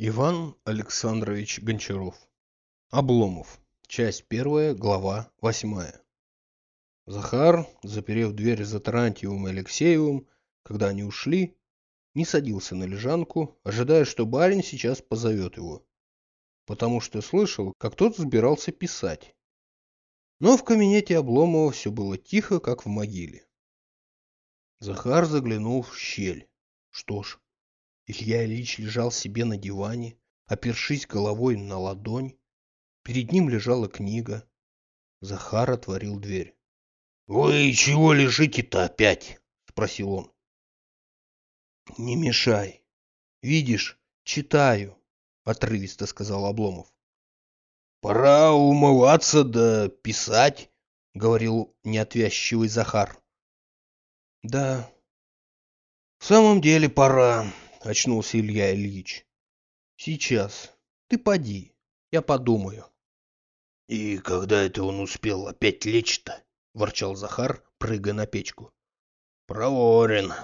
Иван Александрович Гончаров. Обломов. Часть первая, глава восьмая. Захар, заперев дверь за Тарантьевым и Алексеевым, когда они ушли, не садился на лежанку, ожидая, что барин сейчас позовет его. Потому что слышал, как тот собирался писать. Но в кабинете Обломова все было тихо, как в могиле. Захар заглянул в щель. Что ж, Илья Ильич лежал себе на диване, опершись головой на ладонь. Перед ним лежала книга. Захар отворил дверь. — Вы чего лежите-то опять? — спросил он. — Не мешай. Видишь, читаю, — отрывисто сказал Обломов. — Пора умываться да писать, — говорил неотвязчивый Захар. — Да, в самом деле пора, — очнулся Илья Ильич. «Сейчас. Ты поди. Я подумаю». «И когда это он успел опять лечь-то?» — ворчал Захар, прыгая на печку. «Проворен».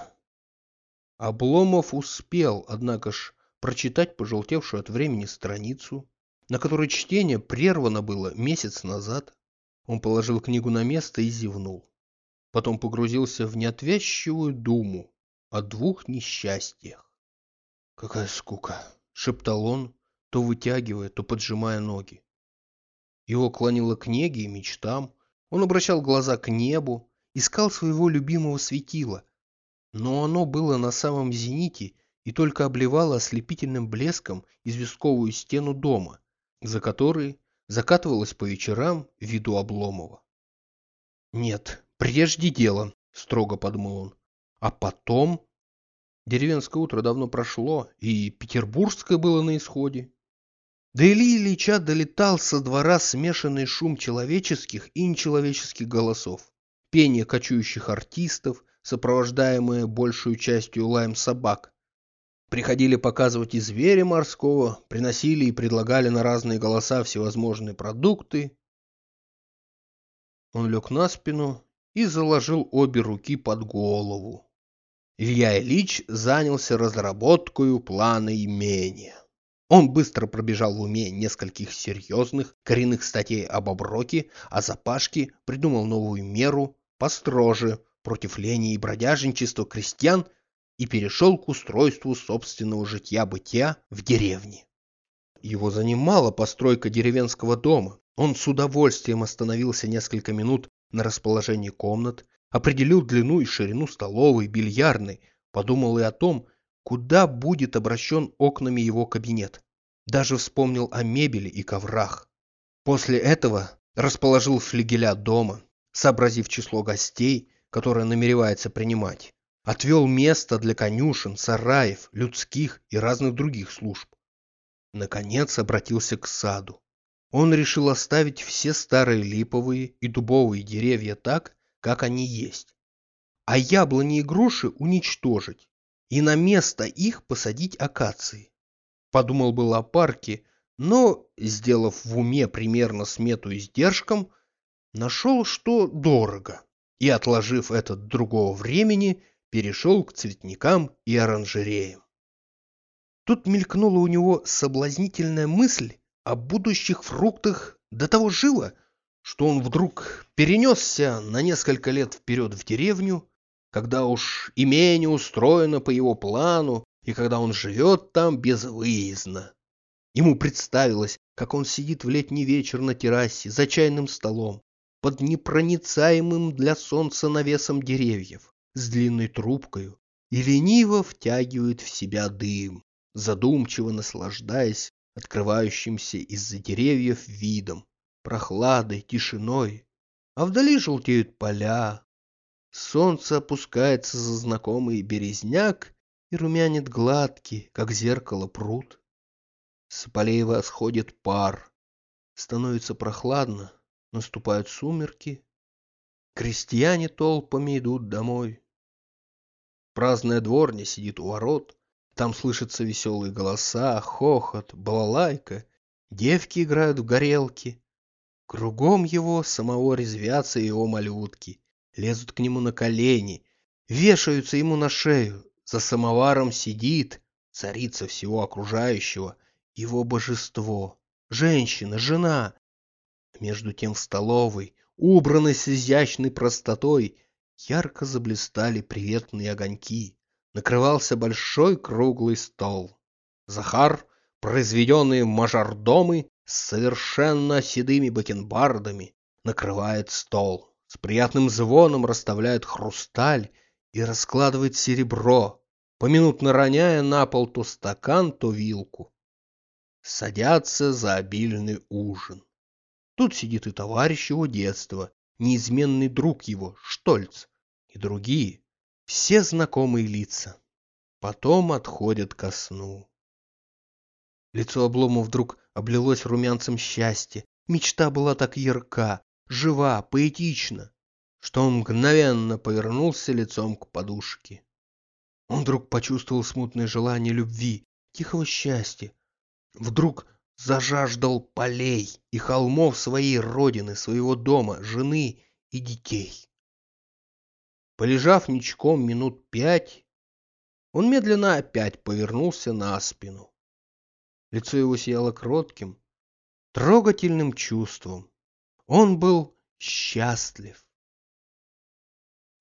Обломов успел, однако ж, прочитать пожелтевшую от времени страницу, на которой чтение прервано было месяц назад. Он положил книгу на место и зевнул. Потом погрузился в неотвязчивую думу о двух несчастьях. «Какая скука!» — шептал он, то вытягивая, то поджимая ноги. Его клонило к неге и мечтам. Он обращал глаза к небу, искал своего любимого светила. Но оно было на самом зените и только обливало ослепительным блеском известковую стену дома, за которой закатывалась по вечерам виду Обломова. «Нет, прежде дело», — строго подумал он, — «а потом Деревенское утро давно прошло, и петербургское было на исходе. До Ильи Ильича долетал со двора смешанный шум человеческих и нечеловеческих голосов. Пение кочующих артистов, сопровождаемое большую частью лаем собак. Приходили показывать и зверя морского, приносили и предлагали на разные голоса всевозможные продукты. Он лег на спину и заложил обе руки под голову. Илья Ильич занялся разработкой плана имения. Он быстро пробежал в уме нескольких серьезных коренных статей об оброке, а Запашке придумал новую меру построже против лени и бродяжничества крестьян и перешел к устройству собственного житья-бытия в деревне. Его занимала постройка деревенского дома. Он с удовольствием остановился несколько минут на расположении комнат, определил длину и ширину столовой, бильярдной, подумал и о том, куда будет обращен окнами его кабинет. Даже вспомнил о мебели и коврах. После этого расположил флигеля дома, сообразив число гостей, которое намеревается принимать. Отвел место для конюшен, сараев, людских и разных других служб. Наконец обратился к саду. Он решил оставить все старые липовые и дубовые деревья так, как они есть. А яблони и груши уничтожить и на место их посадить акации. Подумал был о парке, но, сделав в уме примерно смету издержкам, нашел, что дорого, и, отложив это до другого времени, перешел к цветникам и оранжереям. Тут мелькнула у него соблазнительная мысль о будущих фруктах до того живо, что он вдруг перенесся на несколько лет вперед в деревню, когда уж имение устроено по его плану и когда он живет там безвыездно. Ему представилось, как он сидит в летний вечер на террасе за чайным столом под непроницаемым для солнца навесом деревьев с длинной трубкой и лениво втягивает в себя дым, задумчиво наслаждаясь открывающимся из-за деревьев видом прохладой, тишиной, а вдали желтеют поля. Солнце опускается за знакомый березняк и румянит гладкий, как зеркало, пруд. С полей восходит пар. Становится прохладно, наступают сумерки. Крестьяне толпами идут домой. Праздная дворня сидит у ворот. Там слышатся веселые голоса, хохот, балалайка. Девки играют в горелки. Кругом его самого резвятся его малютки, лезут к нему на колени, вешаются ему на шею, за самоваром сидит царица всего окружающего его божество, женщина, жена. Между тем в столовой, убранной с изящной простотой, ярко заблистали приветные огоньки. Накрывался большой круглый стол. Захар, произведенные мажордомы с совершенно седыми бакенбардами, накрывает стол. С приятным звоном расставляет хрусталь и раскладывает серебро, поминутно роняя на пол то стакан, то вилку. Садятся за обильный ужин. Тут сидит и товарищ его детства, неизменный друг его, Штольц, и другие, все знакомые лица. Потом отходят ко сну. Лицо Облома вдруг облилось румянцем счастья. Мечта была так ярка, жива, поэтична, что он мгновенно повернулся лицом к подушке. Он вдруг почувствовал смутное желание любви, тихого счастья. Вдруг зажаждал полей и холмов своей родины, своего дома, жены и детей. Полежав ничком минут пять, он медленно опять повернулся на спину. Лицо его сияло кротким, трогательным чувством. Он был счастлив.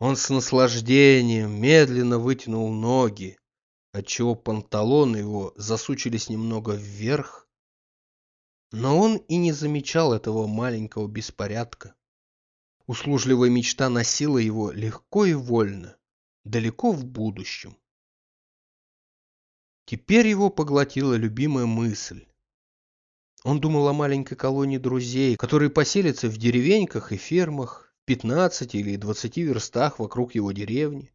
Он с наслаждением медленно вытянул ноги, отчего панталоны его засучились немного вверх. Но он и не замечал этого маленького беспорядка. Услужливая мечта носила его легко и вольно, далеко в будущем. Теперь его поглотила любимая мысль. Он думал о маленькой колонии друзей, которые поселятся в деревеньках и фермах, 15 или 20 верстах вокруг его деревни,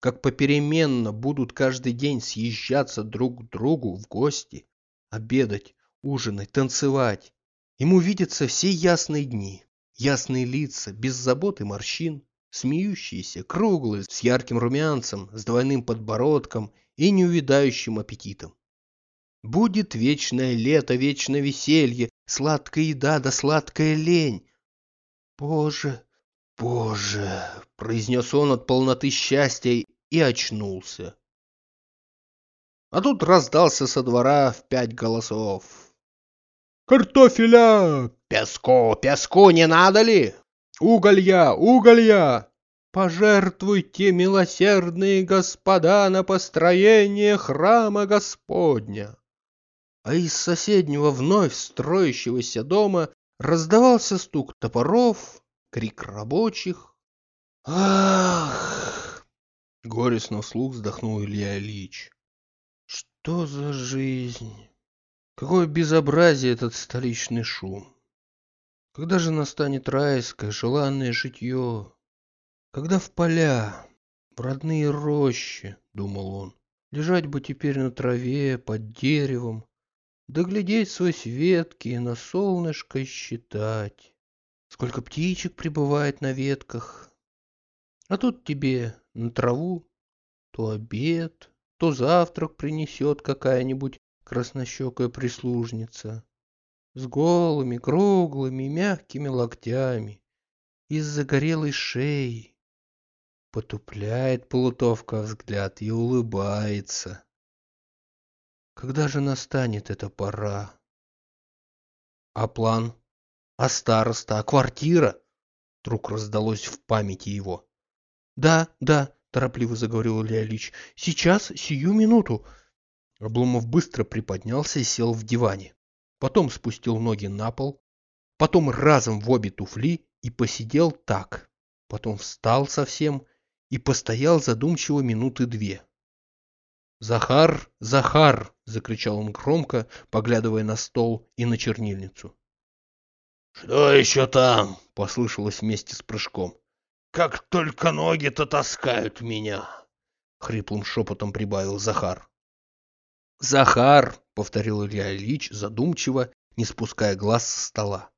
как попеременно будут каждый день съезжаться друг к другу в гости, обедать, ужинать, танцевать. Ему видятся все ясные дни, ясные лица, без забот и морщин, смеющиеся, круглые, с ярким румянцем, с двойным подбородком и неувядающим аппетитом. Будет вечное лето, вечное веселье, сладкая еда да сладкая лень. Боже, «Боже!» — произнес он от полноты счастья и очнулся. А тут раздался со двора в пять голосов. «Картофеля! Песку, песку не надо ли? Уголья, уголья! Пожертвуйте, милосердные господа, на построение храма Господня!» А из соседнего вновь строящегося дома раздавался стук топоров, крик рабочих. Ах! Горестно вслух вздохнул Илья Ильич. Что за жизнь? Какое безобразие этот столичный шум! Когда же настанет райское, желанное житье? Когда в поля, в родные рощи, думал он, лежать бы теперь на траве, под деревом, доглядеть сквозь ветки и на солнышко считать. Сколько птичек прибывает на ветках. А тут тебе на траву то обед, то завтрак принесет какая-нибудь краснощекая прислужница с голыми, круглыми, мягкими локтями и с загорелой шеей. Потупляет полутовка взгляд и улыбается. Когда же настанет эта пора? А план а староста, а квартира? Вдруг раздалось в памяти его. Да, да, торопливо заговорил Илья. Сейчас, сию минуту. Обломов быстро приподнялся и сел в диване. Потом спустил ноги на пол. Потом разом в обе туфли и посидел так. Потом встал совсем и постоял задумчиво минуты две. «Захар! Захар!» — закричал он громко, поглядывая на стол и на чернильницу. «Что еще там?» — послышалось вместе с прыжком. «Как только ноги-то таскают меня!» — хриплым шепотом прибавил Захар. «Захар!» — повторил Илья Ильич задумчиво, не спуская глаз с стола.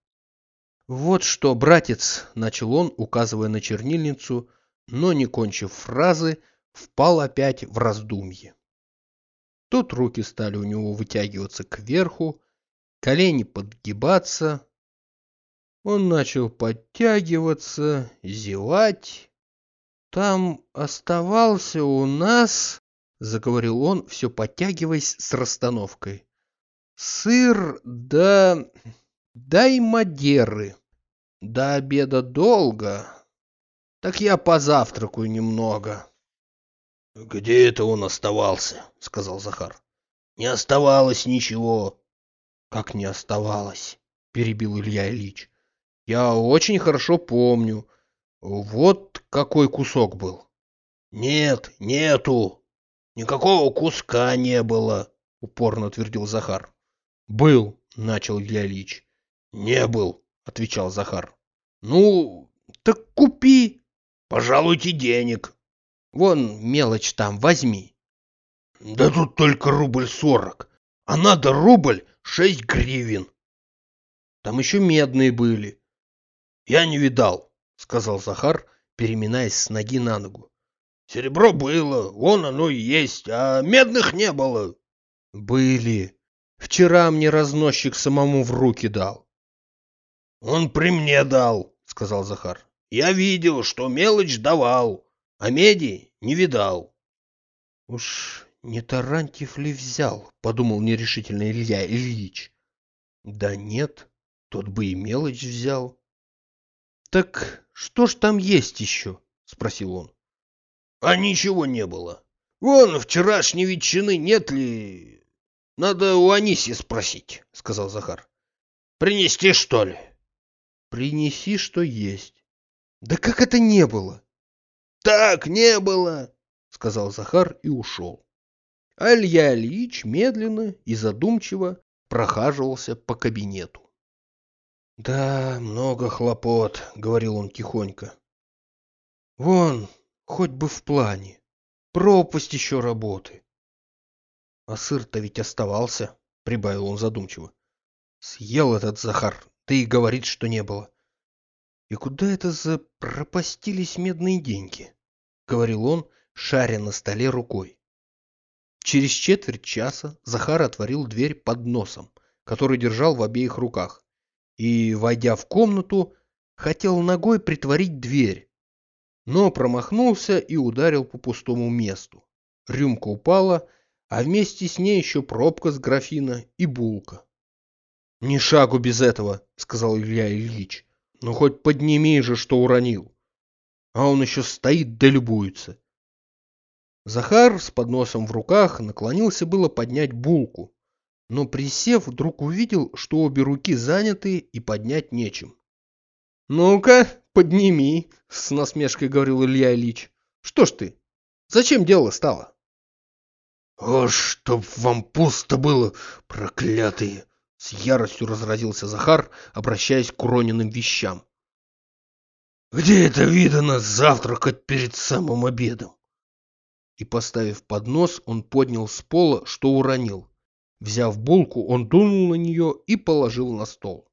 «Вот что, братец!» — начал он, указывая на чернильницу, но, не кончив фразы, впал опять в раздумье. Тут руки стали у него вытягиваться кверху, колени подгибаться, он начал подтягиваться, зевать. Там оставался у нас, заговорил он, все подтягиваясь с расстановкой. Сыр да... да и мадеры. До обеда долго. Так я позавтракаю немного. — Где это он оставался? — сказал Захар. — Не оставалось ничего. — Как не оставалось? — перебил Илья Ильич. — Я очень хорошо помню. Вот какой кусок был. — Нет, нету. Никакого куска не было, — упорно твердил Захар. — Был, — начал Илья Ильич. — Не был, — отвечал Захар. — Ну, так купи. — Пожалуйте денег. Вон мелочь там, возьми. Да тут только рубль сорок, а надо рубль шесть гривен. Там еще медные были. Я не видал, сказал Захар, переминаясь с ноги на ногу. Серебро было, вон оно и есть, а медных не было. Были. Вчера мне разносчик самому в руки дал. Он при мне дал, сказал Захар. Я видел, что мелочь давал. А меди не видал. Уж не Тарантьев ли взял, подумал нерешительно Илья Ильич. Да нет, тот бы и мелочь взял. Так что ж там есть еще? Спросил он. А ничего не было. Вон вчерашней ветчины нет ли... Надо у Аниси спросить, сказал Захар. Принести, что ли? Принеси, что есть. Да как это не было? Так не было, сказал Захар и ушел. А Илья Ильич медленно и задумчиво прохаживался по кабинету. Да, много хлопот, говорил он тихонько. Вон, хоть бы в плане. Пропасть еще работы. А сыр-то ведь оставался, прибавил он задумчиво. Съел этот Захар, ты и говорит, что не было. И куда это запропастились медные деньги? Говорил он, шаря на столе рукой. Через четверть часа Захар отворил дверь под носом, который держал в обеих руках, и, войдя в комнату, хотел ногой притворить дверь, но промахнулся и ударил по пустому месту. Рюмка упала, а вместе с ней еще пробка с графина и булка. — Ни шагу без этого, — сказал Илья Ильич. Ну хоть подними же, что уронил. А он еще стоит да любуется. Захар с подносом в руках наклонился было поднять булку, но присев, вдруг увидел, что обе руки заняты и поднять нечем. «Ну-ка, подними», — с насмешкой говорил Илья Ильич. «Что ж ты? Зачем дело стало?» «О, чтоб вам пусто было, проклятые!» С яростью разразился Захар, обращаясь к уроненным вещам. «Где это видано завтракать перед самым обедом?» И, поставив поднос, он поднял с пола, что уронил. Взяв булку, он дунул на нее и положил на стол.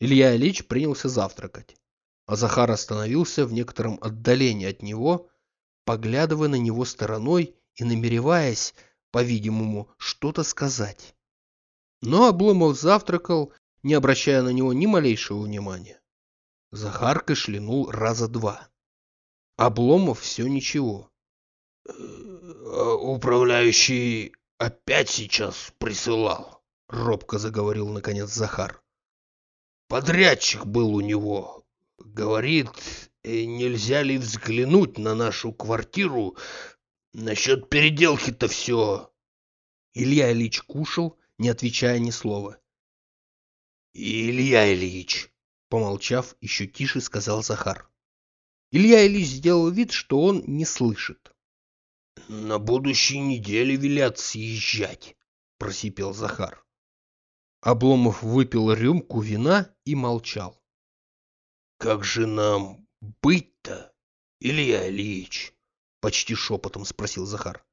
Илья Ильич принялся завтракать, а Захар остановился в некотором отдалении от него, поглядывая на него стороной и намереваясь, по-видимому, что-то сказать. Но Обломов завтракал, не обращая на него ни малейшего внимания. Захар кашлянул раза два. Обломов все ничего. «Э, «Управляющий опять сейчас присылал», — робко заговорил наконец Захар. «Подрядчик был у него. Говорит, «Э, нельзя ли взглянуть на нашу квартиру насчет переделки-то все». Илья Ильич кушал, не отвечая ни слова. «Илья Ильич!» — помолчав, еще тише сказал Захар. Илья Ильич сделал вид, что он не слышит. «На будущей неделе велят съезжать», — просипел Захар. Обломов выпил рюмку вина и молчал. «Как же нам быть-то, Илья Ильич?» — почти шепотом спросил Захар.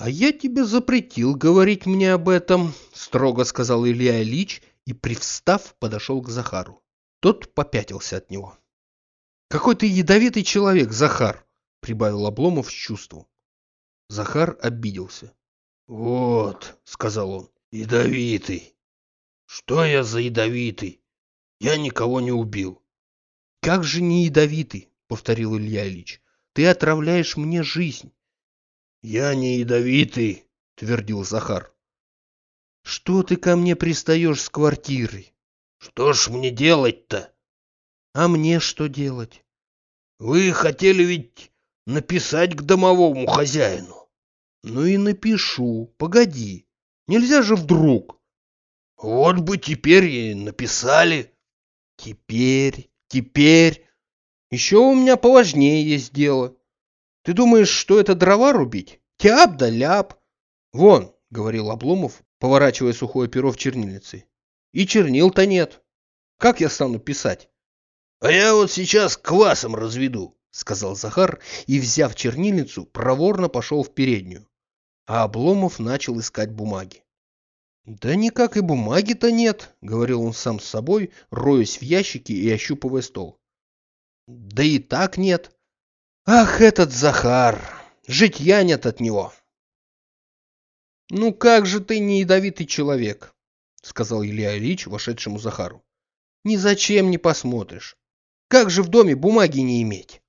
«А я тебе запретил говорить мне об этом», — строго сказал Илья Ильич и, привстав, подошел к Захару. Тот попятился от него. «Какой ты ядовитый человек, Захар!» — прибавил Обломов с чувством. Захар обиделся. «Вот», — сказал он, — «ядовитый. Что я за ядовитый? Я никого не убил». «Как же не ядовитый?» — повторил Илья Ильич. «Ты отравляешь мне жизнь. «Я не ядовитый», — твердил Захар. Что ты ко мне пристаешь с квартирой? Что ж мне делать-то? А мне что делать? Вы хотели ведь написать к домовому хозяину. Ну и напишу. Погоди. Нельзя же вдруг. Вот бы теперь и написали. Теперь, теперь. Еще у меня поважнее есть дело. Ты думаешь, что это дрова рубить? Тяп да ляп. Вон, говорил Обломов, поворачивая сухое перо в чернильнице. И чернил-то нет. Как я стану писать? А я вот сейчас квасом разведу, сказал Захар и, взяв чернильницу, проворно пошел в переднюю. А Обломов начал искать бумаги. «Да никак и бумаги-то нет», — говорил он сам с собой, роясь в ящике и ощупывая стол. «Да и так нет. Ах, этот Захар! Житья нет от него!» «Ну как же ты не ядовитый человек?» — сказал Илья Ильич вошедшему Захару. «Ни зачем не посмотришь. Как же в доме бумаги не иметь?»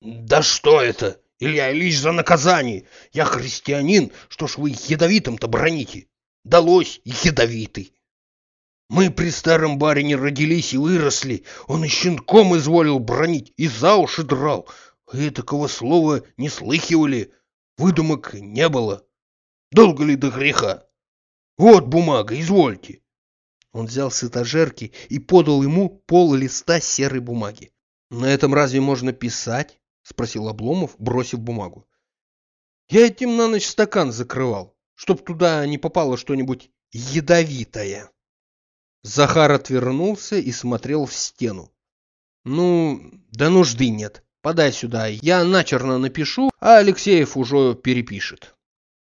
«Да что это, Илья Ильич, за наказание! Я христианин, что ж вы ядовитым-то броните? Далось ядовитый!» Мы при старом барине родились и выросли, он и щенком изволил бронить, и за уши драл. И такого слова не слыхивали, выдумок не было. Долго ли до греха? Вот бумага, извольте. Он взял с этажерки и подал ему пол листа серой бумаги. «На этом разве можно писать?» — спросил Обломов, бросив бумагу. «Я этим на ночь стакан закрывал, чтоб туда не попало что-нибудь ядовитое». Захар отвернулся и смотрел в стену. «Ну, да нужды нет. Подай сюда. Я начерно напишу, а Алексеев уже перепишет».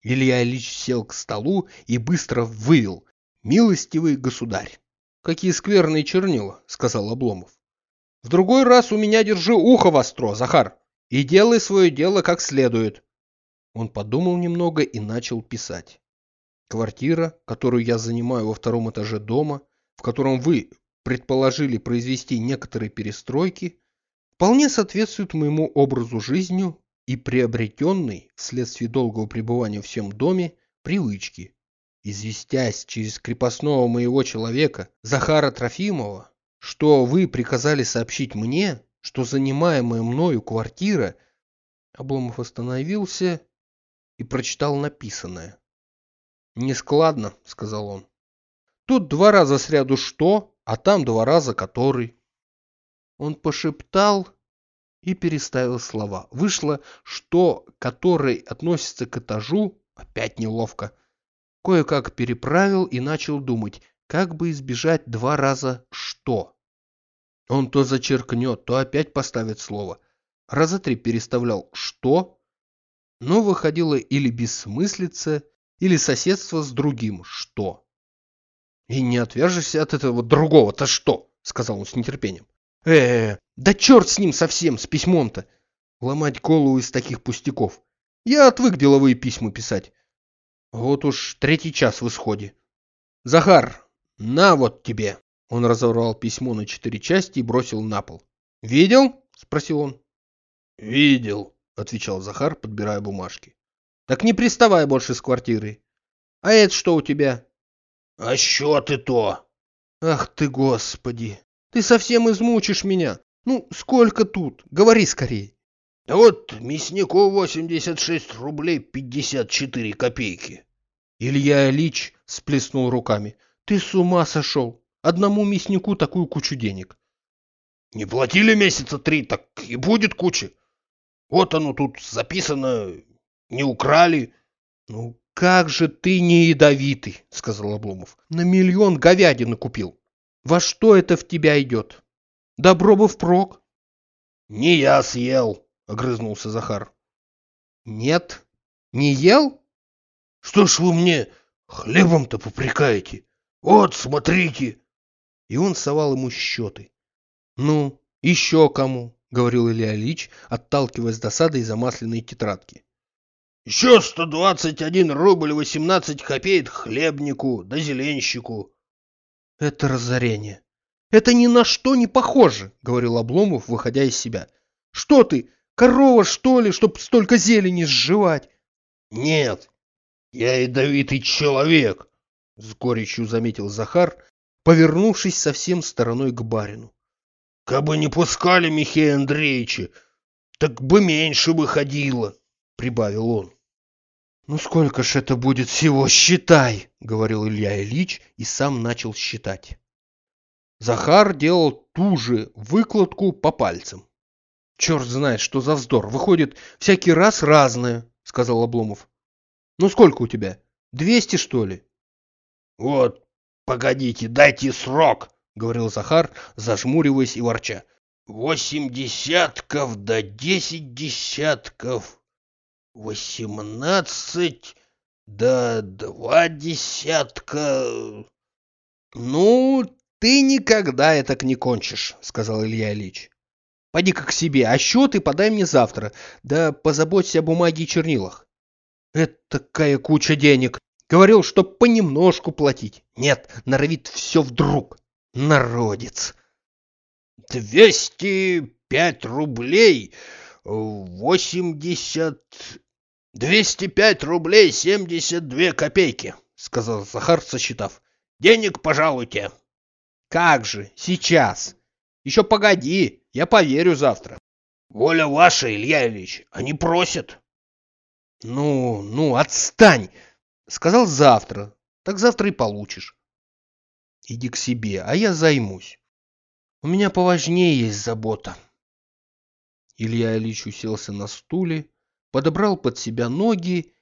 Илья Ильич сел к столу и быстро вывел. «Милостивый государь». «Какие скверные чернила», — сказал Обломов. «В другой раз у меня держи ухо востро, Захар, и делай свое дело как следует». Он подумал немного и начал писать. Квартира, которую я занимаю во втором этаже дома, в котором вы предположили произвести некоторые перестройки, вполне соответствует моему образу жизни и приобретенной, вследствие долгого пребывания в всем доме, привычки. Известясь через крепостного моего человека, Захара Трофимова, что вы приказали сообщить мне, что занимаемая мною квартира... Обломов остановился и прочитал написанное. «Нескладно», — сказал он. Тут два раза сряду что, а там два раза который. Он пошептал и переставил слова. Вышло, что который относится к этажу, опять неловко. Кое-как переправил и начал думать, как бы избежать два раза что. Он то зачеркнет, то опять поставит слово. Раза три переставлял что, но выходило или бессмыслица, или соседство с другим что. И не отвяжешься от этого другого-то что? Сказал он с нетерпением. Э, -э, э да черт с ним совсем, с письмом-то. Ломать голову из таких пустяков. Я отвык деловые письма писать. Вот уж третий час в исходе. Захар, на вот тебе. Он разорвал письмо на четыре части и бросил на пол. Видел? Спросил он. Видел, отвечал Захар, подбирая бумажки. Так не приставай больше с квартиры. А это что у тебя? А что ты то? Ах ты, господи! Ты совсем измучишь меня. Ну, сколько тут? Говори скорей. Вот мяснику 86 рублей 54 копейки. Илья Ильич сплеснул руками. Ты с ума сошел. Одному мяснику такую кучу денег. Не платили месяца три, так и будет куча. Вот оно тут записано, не украли. Ну, «Как же ты не ядовитый!» — сказал Обломов. «На миллион говядины купил. Во что это в тебя идет? Добро бы впрок!» «Не я съел!» — огрызнулся Захар. «Нет? Не ел?» «Что ж вы мне хлебом-то попрекаете? Вот, смотрите!» И он совал ему счеты. «Ну, еще кому?» — говорил Илья Ильич, отталкиваясь досадой замасленной тетрадки. Еще 121 рубль 18 копеек хлебнику да зеленщику. Это разорение. Это ни на что не похоже, говорил Обломов, выходя из себя. Что ты, корова что ли, чтоб столько зелени сживать? Нет, я ядовитый человек. С горечью заметил Захар, повернувшись совсем стороной к барину. Кабы не пускали Михея Андреевича, так бы меньше выходило, прибавил он. «Ну сколько ж это будет всего, считай!» — говорил Илья Ильич и сам начал считать. Захар делал ту же выкладку по пальцам. «Черт знает, что за вздор! Выходит, всякий раз разное!» — сказал Обломов. «Ну сколько у тебя? Двести, что ли?» «Вот, погодите, дайте срок!» — говорил Захар, зажмуриваясь и ворча. «Восемь десятков да десять десятков!» Восемнадцать да два десятка. Ну, ты никогда это не кончишь, сказал Илья Ильич. Пойди-ка к себе, а счеты подай мне завтра, да позаботься о бумаге и чернилах. Это такая куча денег. Говорил, что понемножку платить. Нет, норовит все вдруг. Народец. Двести пять рублей, восемьдесят «Двести пять рублей семьдесят две копейки», — сказал Захар, сосчитав. «Денег пожалуйте». «Как же, сейчас. Еще погоди, я поверю завтра». «Воля ваша, Илья Ильич, они просят». «Ну, ну, отстань!» Сказал завтра, так завтра и получишь. Иди к себе, а я займусь. У меня поважнее есть забота. Илья Ильич уселся на стуле, подобрал под себя ноги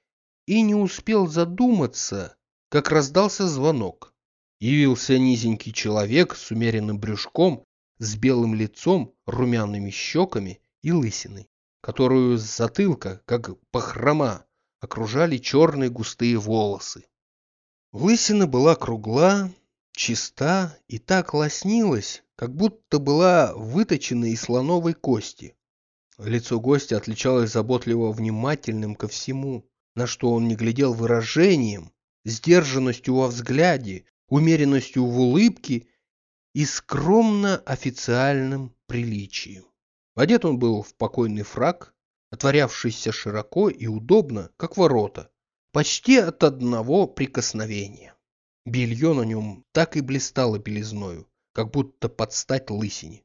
и не успел задуматься, как раздался звонок. Явился низенький человек с умеренным брюшком, с белым лицом, румяными щеками и лысиной, которую с затылка, как похрома, окружали черные густые волосы. Лысина была кругла, чиста и так лоснилась, как будто была выточена из слоновой кости. Лицо гостя отличалось заботливо внимательным ко всему, на что он не глядел выражением, сдержанностью во взгляде, умеренностью в улыбке и скромно официальным приличием. Одет он был в покойный фраг, отворявшийся широко и удобно, как ворота, почти от одного прикосновения. Белье на нем так и блистало белизною, как будто под стать лысине.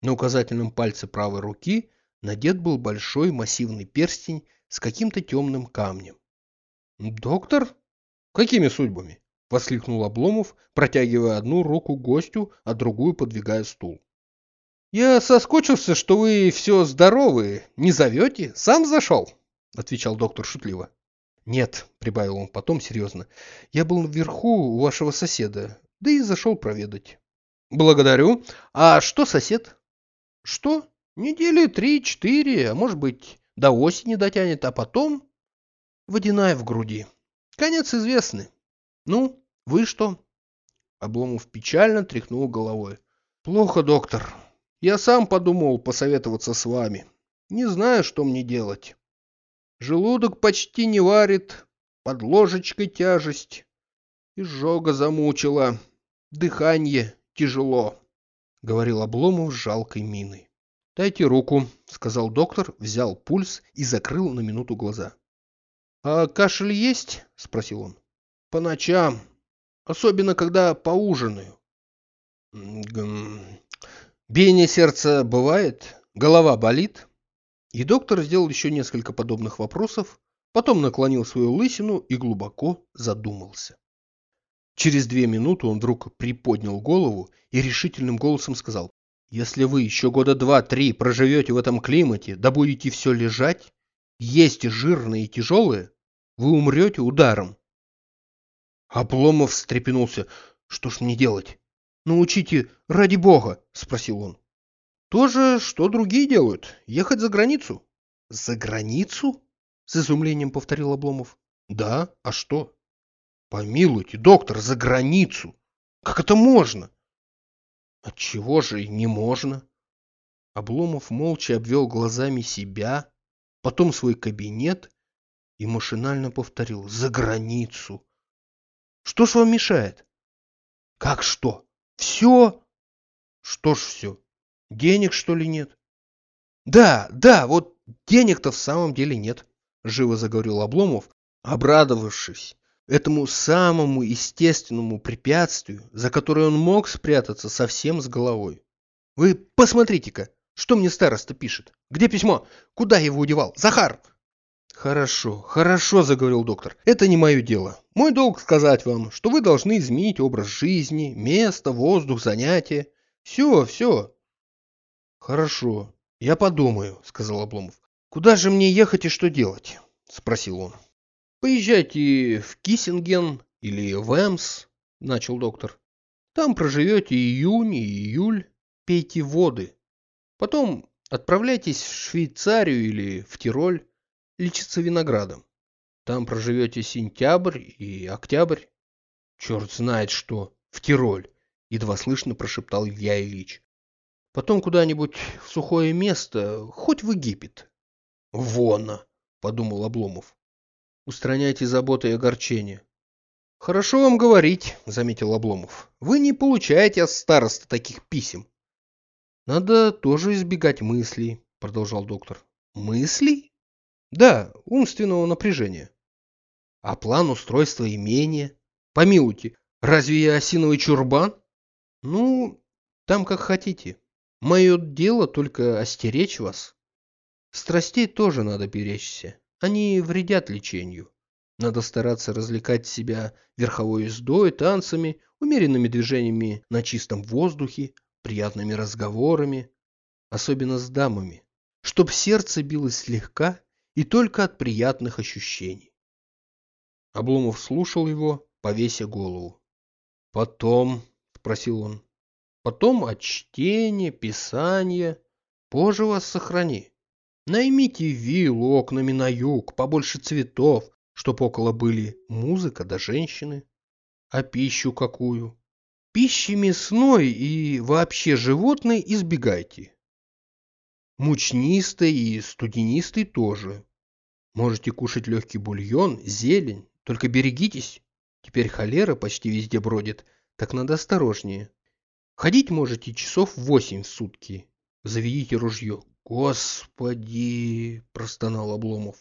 На указательном пальце правой руки Надет был большой массивный перстень с каким-то темным камнем. «Доктор? Какими судьбами?» — воскликнул Обломов, протягивая одну руку гостю, а другую подвигая стул. «Я соскучился, что вы все здоровы. Не зовете? Сам зашел?» — отвечал доктор шутливо. «Нет», — прибавил он потом серьезно, — «я был наверху у вашего соседа, да и зашел проведать». «Благодарю. А что сосед?» «Что? Недели три-четыре, а может быть, до осени дотянет, а потом водяная в груди. Конец известный. Ну, вы что? Обломов печально тряхнул головой. Плохо, доктор. Я сам подумал посоветоваться с вами. Не знаю, что мне делать. Желудок почти не варит, под ложечкой тяжесть. Изжога замучила. Дыхание тяжело, — говорил Обломов с жалкой миной. «Дайте руку», — сказал доктор, взял пульс и закрыл на минуту глаза. «А кашель есть?» — спросил он. «По ночам. Особенно, когда поужинаю». «Биение сердца бывает? Голова болит?» И доктор сделал еще несколько подобных вопросов, потом наклонил свою лысину и глубоко задумался. Через две минуты он вдруг приподнял голову и решительным голосом сказал если вы еще года два-три проживете в этом климате, да будете все лежать, есть жирное и тяжелое, вы умрете ударом. Обломов встрепенулся. Что ж мне делать? Научите, ради бога, спросил он. То же, что другие делают. Ехать за границу. За границу? С изумлением повторил Обломов. Да, а что? Помилуйте, доктор, за границу. Как это можно? Отчего же не можно? Обломов молча обвел глазами себя, потом свой кабинет и машинально повторил «За границу!» Что ж вам мешает? Как что? Все? Что ж все? Денег, что ли, нет? Да, да, вот денег-то в самом деле нет, живо заговорил Обломов, обрадовавшись, этому самому естественному препятствию, за которое он мог спрятаться совсем с головой. Вы посмотрите-ка, что мне староста пишет? Где письмо? Куда его удевал? Захар! Хорошо, хорошо, заговорил доктор. Это не мое дело. Мой долг сказать вам, что вы должны изменить образ жизни, место, воздух, занятия. Все, все. Хорошо, я подумаю, сказал Обломов. Куда же мне ехать и что делать? Спросил он. Поезжайте в Киссинген или в Эмс, начал доктор. Там проживете июнь и июль, пейте воды. Потом отправляйтесь в Швейцарию или в Тироль лечиться виноградом. Там проживете сентябрь и октябрь. Черт знает что, в Тироль, едва слышно прошептал Илья Ильич. Потом куда-нибудь в сухое место, хоть в Египет. Вон, подумал Обломов. Устраняйте заботы и огорчения. Хорошо вам говорить, заметил Обломов. Вы не получаете от староста таких писем. Надо тоже избегать мыслей, продолжал доктор. Мыслей? Да, умственного напряжения. А план устройства имения? Помилуйте, разве я осиновый чурбан? Ну, там как хотите. Мое дело только остеречь вас. Страстей тоже надо беречься. Они вредят лечению. Надо стараться развлекать себя верховой ездой, танцами, умеренными движениями на чистом воздухе, приятными разговорами, особенно с дамами, чтоб сердце билось слегка и только от приятных ощущений. Обломов слушал его, повеся голову. «Потом?» — спросил он. «Потом от чтения, писания. Боже вас сохрани. Наймите виллу окнами на юг, побольше цветов, чтоб около были музыка да женщины. А пищу какую? Пищи мясной и вообще животной избегайте. Мучнистой и студенистой тоже. Можете кушать легкий бульон, зелень, только берегитесь. Теперь холера почти везде бродит, так надо осторожнее. Ходить можете часов восемь в сутки. Заведите ружье. Господи, простонал Обломов.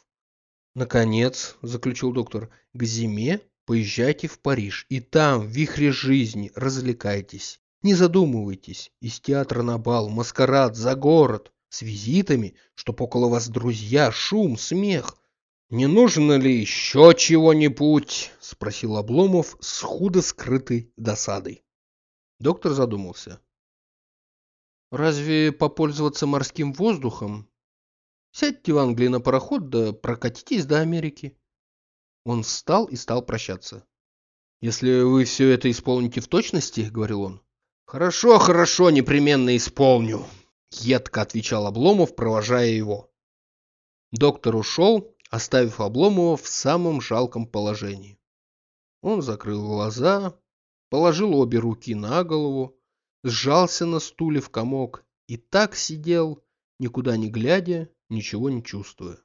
Наконец, заключил доктор, к зиме поезжайте в Париж, и там, в вихре жизни, развлекайтесь. Не задумывайтесь, из театра на бал, маскарад, за город с визитами, чтоб около вас друзья, шум, смех. «Не нужно ли еще чего-нибудь?» — спросил Обломов с худо скрытой досадой. Доктор задумался. «Разве попользоваться морским воздухом? Сядьте в Англии на пароход, да прокатитесь до Америки». Он встал и стал прощаться. «Если вы все это исполните в точности, — говорил он, — хорошо, хорошо, непременно исполню. Едко отвечал Обломов, провожая его. Доктор ушел, оставив Обломова в самом жалком положении. Он закрыл глаза, положил обе руки на голову, сжался на стуле в комок и так сидел, никуда не глядя, ничего не чувствуя.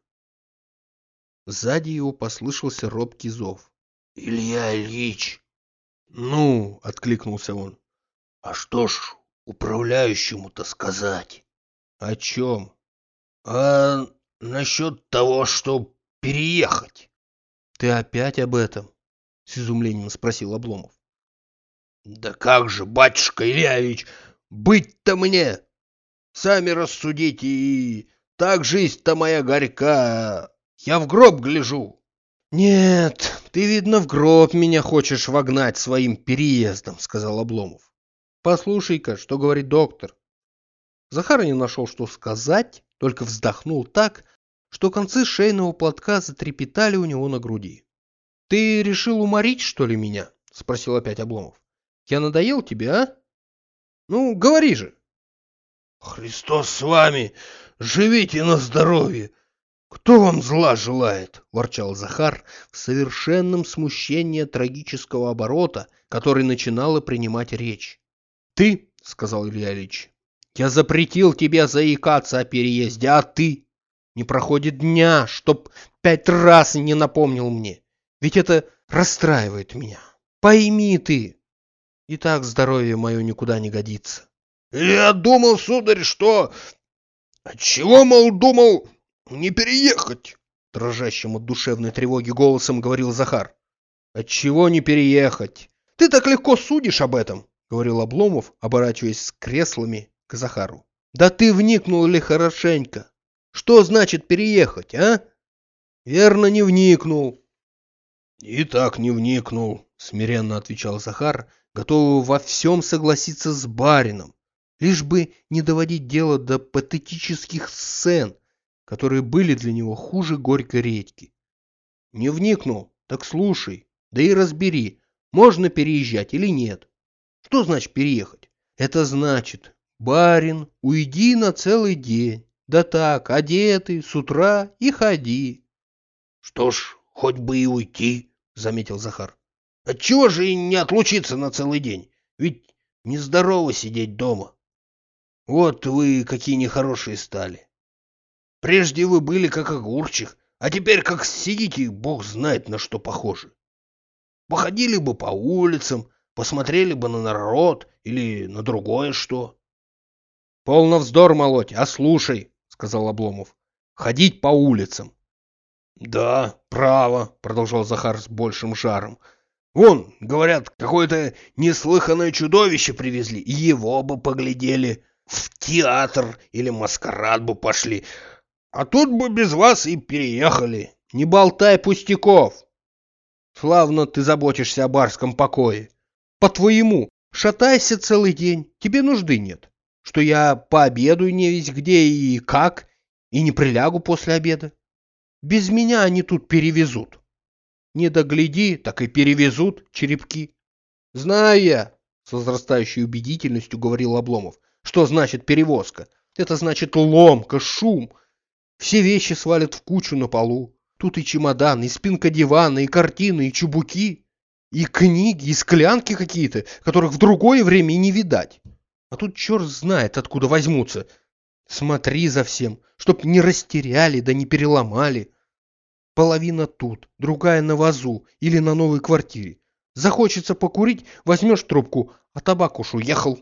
Сзади его послышался робкий зов. «Илья Ильич!» «Ну!» — откликнулся он. «А что ж управляющему-то сказать. О чем? А насчет того, что переехать. Ты опять об этом? С изумлением спросил Обломов. Да как же, батюшка Ильявич, быть-то мне? Сами рассудите, и так жизнь-то моя горька. Я в гроб гляжу. Нет, ты, видно, в гроб меня хочешь вогнать своим переездом, сказал Обломов. Послушай-ка, что говорит доктор. Захар не нашел, что сказать, только вздохнул так, что концы шейного платка затрепетали у него на груди. «Ты решил уморить, что ли, меня?» — спросил опять Обломов. «Я надоел тебе, а? Ну, говори же!» «Христос с вами! Живите на здоровье! Кто вам зла желает?» — ворчал Захар в совершенном смущении трагического оборота, который начинала принимать речь. «Ты, — сказал Илья Ильич, — я запретил тебе заикаться о переезде, а ты? Не проходит дня, чтоб пять раз не напомнил мне. Ведь это расстраивает меня. Пойми ты. И так здоровье мое никуда не годится. Я думал, сударь, что... Чего, мол, думал не переехать? Дрожащим от душевной тревоги голосом говорил Захар. Отчего не переехать? Ты так легко судишь об этом, говорил Обломов, оборачиваясь с креслами к Захару. Да ты вникнул ли хорошенько? Что значит переехать, а? Верно, не вникнул. И так не вникнул, смиренно отвечал Захар, готовый во всем согласиться с барином, лишь бы не доводить дело до патетических сцен, которые были для него хуже горькой редьки. Не вникнул, так слушай, да и разбери, можно переезжать или нет. Что значит переехать? Это значит, барин, уйди на целый день. Да так, одетый, с утра и ходи. Что ж, хоть бы и уйти, заметил Захар. Отчего же и не отлучиться на целый день? Ведь нездорово сидеть дома. Вот вы какие нехорошие стали. Прежде вы были как огурчик, а теперь как сидите, бог знает на что похожи. Походили бы по улицам, посмотрели бы на народ или на другое что. — Полно вздор молоть, а слушай, — сказал Обломов. — Ходить по улицам. — Да, право, — продолжал Захар с большим жаром. — Вон, говорят, какое-то неслыханное чудовище привезли, его бы поглядели, в театр или маскарад бы пошли, а тут бы без вас и переехали. Не болтай пустяков. Славно ты заботишься о барском покое. По-твоему, шатайся целый день, тебе нужды нет. Что я пообедаю не весь где и как, и не прилягу после обеда. Без меня они тут перевезут. Не догляди, так и перевезут черепки. Знаю я, с возрастающей убедительностью говорил Обломов, что значит перевозка. Это значит ломка, шум. Все вещи свалят в кучу на полу. Тут и чемодан, и спинка дивана, и картины, и чубуки, и книги, и склянки какие-то, которых в другое время и не видать. А тут черт знает, откуда возьмутся. Смотри за всем, чтоб не растеряли да не переломали. Половина тут, другая на вазу или на новой квартире. Захочется покурить, возьмешь трубку, а табак уж уехал.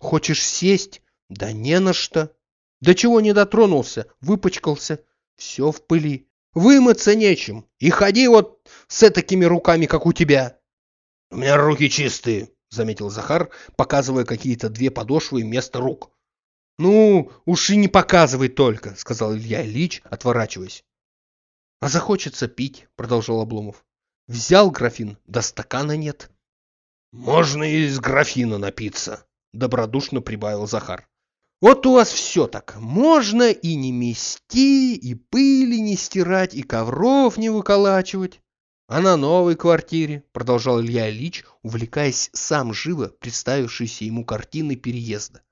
Хочешь сесть? Да не на что. До чего не дотронулся, выпачкался. Все в пыли. Вымыться нечем. И ходи вот с такими руками, как у тебя. — У меня руки чистые, — заметил Захар, показывая какие-то две подошвы вместо рук. — Ну, уж и не показывай только, — сказал Илья Ильич, отворачиваясь. — А захочется пить, — продолжал Обломов. — Взял графин, да стакана нет. — Можно и из графина напиться, — добродушно прибавил Захар. Вот у вас все так. Можно и не мести, и пыли не стирать, и ковров не выколачивать. А на новой квартире, продолжал Илья Ильич, увлекаясь сам живо представившейся ему картиной переезда.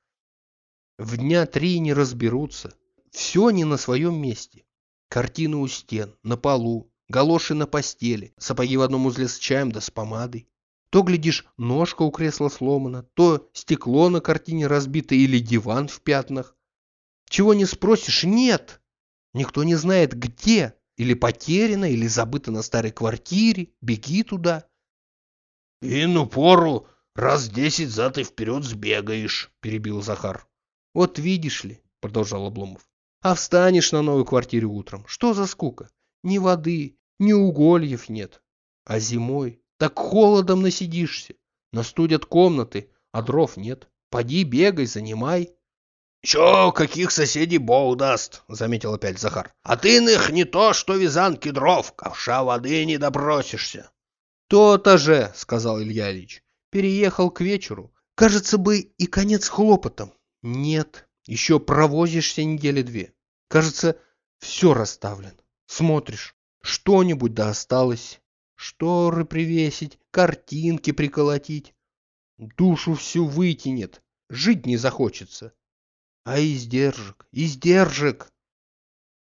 В дня три не разберутся. Все не на своем месте. Картины у стен, на полу, галоши на постели, сапоги в одном узле с чаем да с помадой. То, глядишь, ножка у кресла сломана, то стекло на картине разбито или диван в пятнах. Чего не спросишь, нет. Никто не знает, где. Или потеряно, или забыто на старой квартире. Беги туда. — И ну пору раз десять зад и вперед сбегаешь, — перебил Захар. — Вот видишь ли, — продолжал Обломов, — а встанешь на новой квартире утром. Что за скука? Ни воды, ни угольев нет. А зимой так холодом насидишься. Настудят комнаты, а дров нет. Поди, бегай, занимай. — Еще каких соседей бог даст, — заметил опять Захар. — А ты их не то, что вязанки дров, ковша воды не допросишься. — То-то же, — сказал Илья Ильич. Переехал к вечеру. Кажется бы, и конец хлопотом. Нет, еще провозишься недели две. Кажется, все расставлен. Смотришь, что-нибудь да осталось. Шторы привесить, картинки приколотить. Душу всю вытянет, жить не захочется. А издержек, издержек.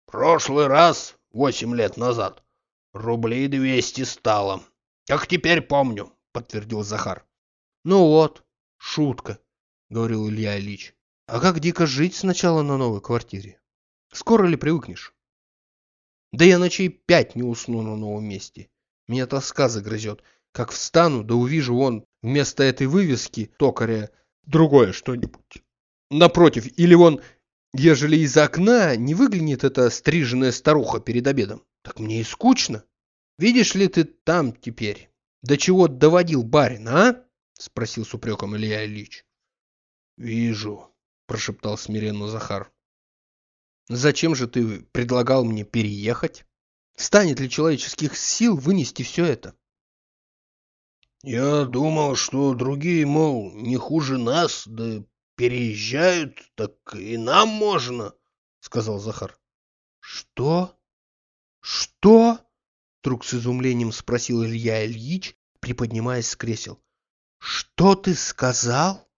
Прошлый раз, восемь лет назад, рублей двести стало. Как теперь помню, подтвердил Захар. Ну вот, шутка, говорил Илья Ильич. А как дико жить сначала на новой квартире? Скоро ли привыкнешь? Да я ночей пять не усну на новом месте. Меня тоска загрызет. Как встану, да увижу вон вместо этой вывески токаря другое что-нибудь. Напротив, или вон, ежели из окна не выглянет эта стриженная старуха перед обедом, так мне и скучно. Видишь ли ты там теперь, до чего доводил барин, а? Спросил с упреком Илья Ильич. Вижу, прошептал смиренно Захар. Зачем же ты предлагал мне переехать? Станет ли человеческих сил вынести все это? Я думал, что другие, мол, не хуже нас, да переезжают, так и нам можно, сказал Захар. Что? Что? Вдруг с изумлением спросил Илья Ильич, приподнимаясь с кресел. Что ты сказал?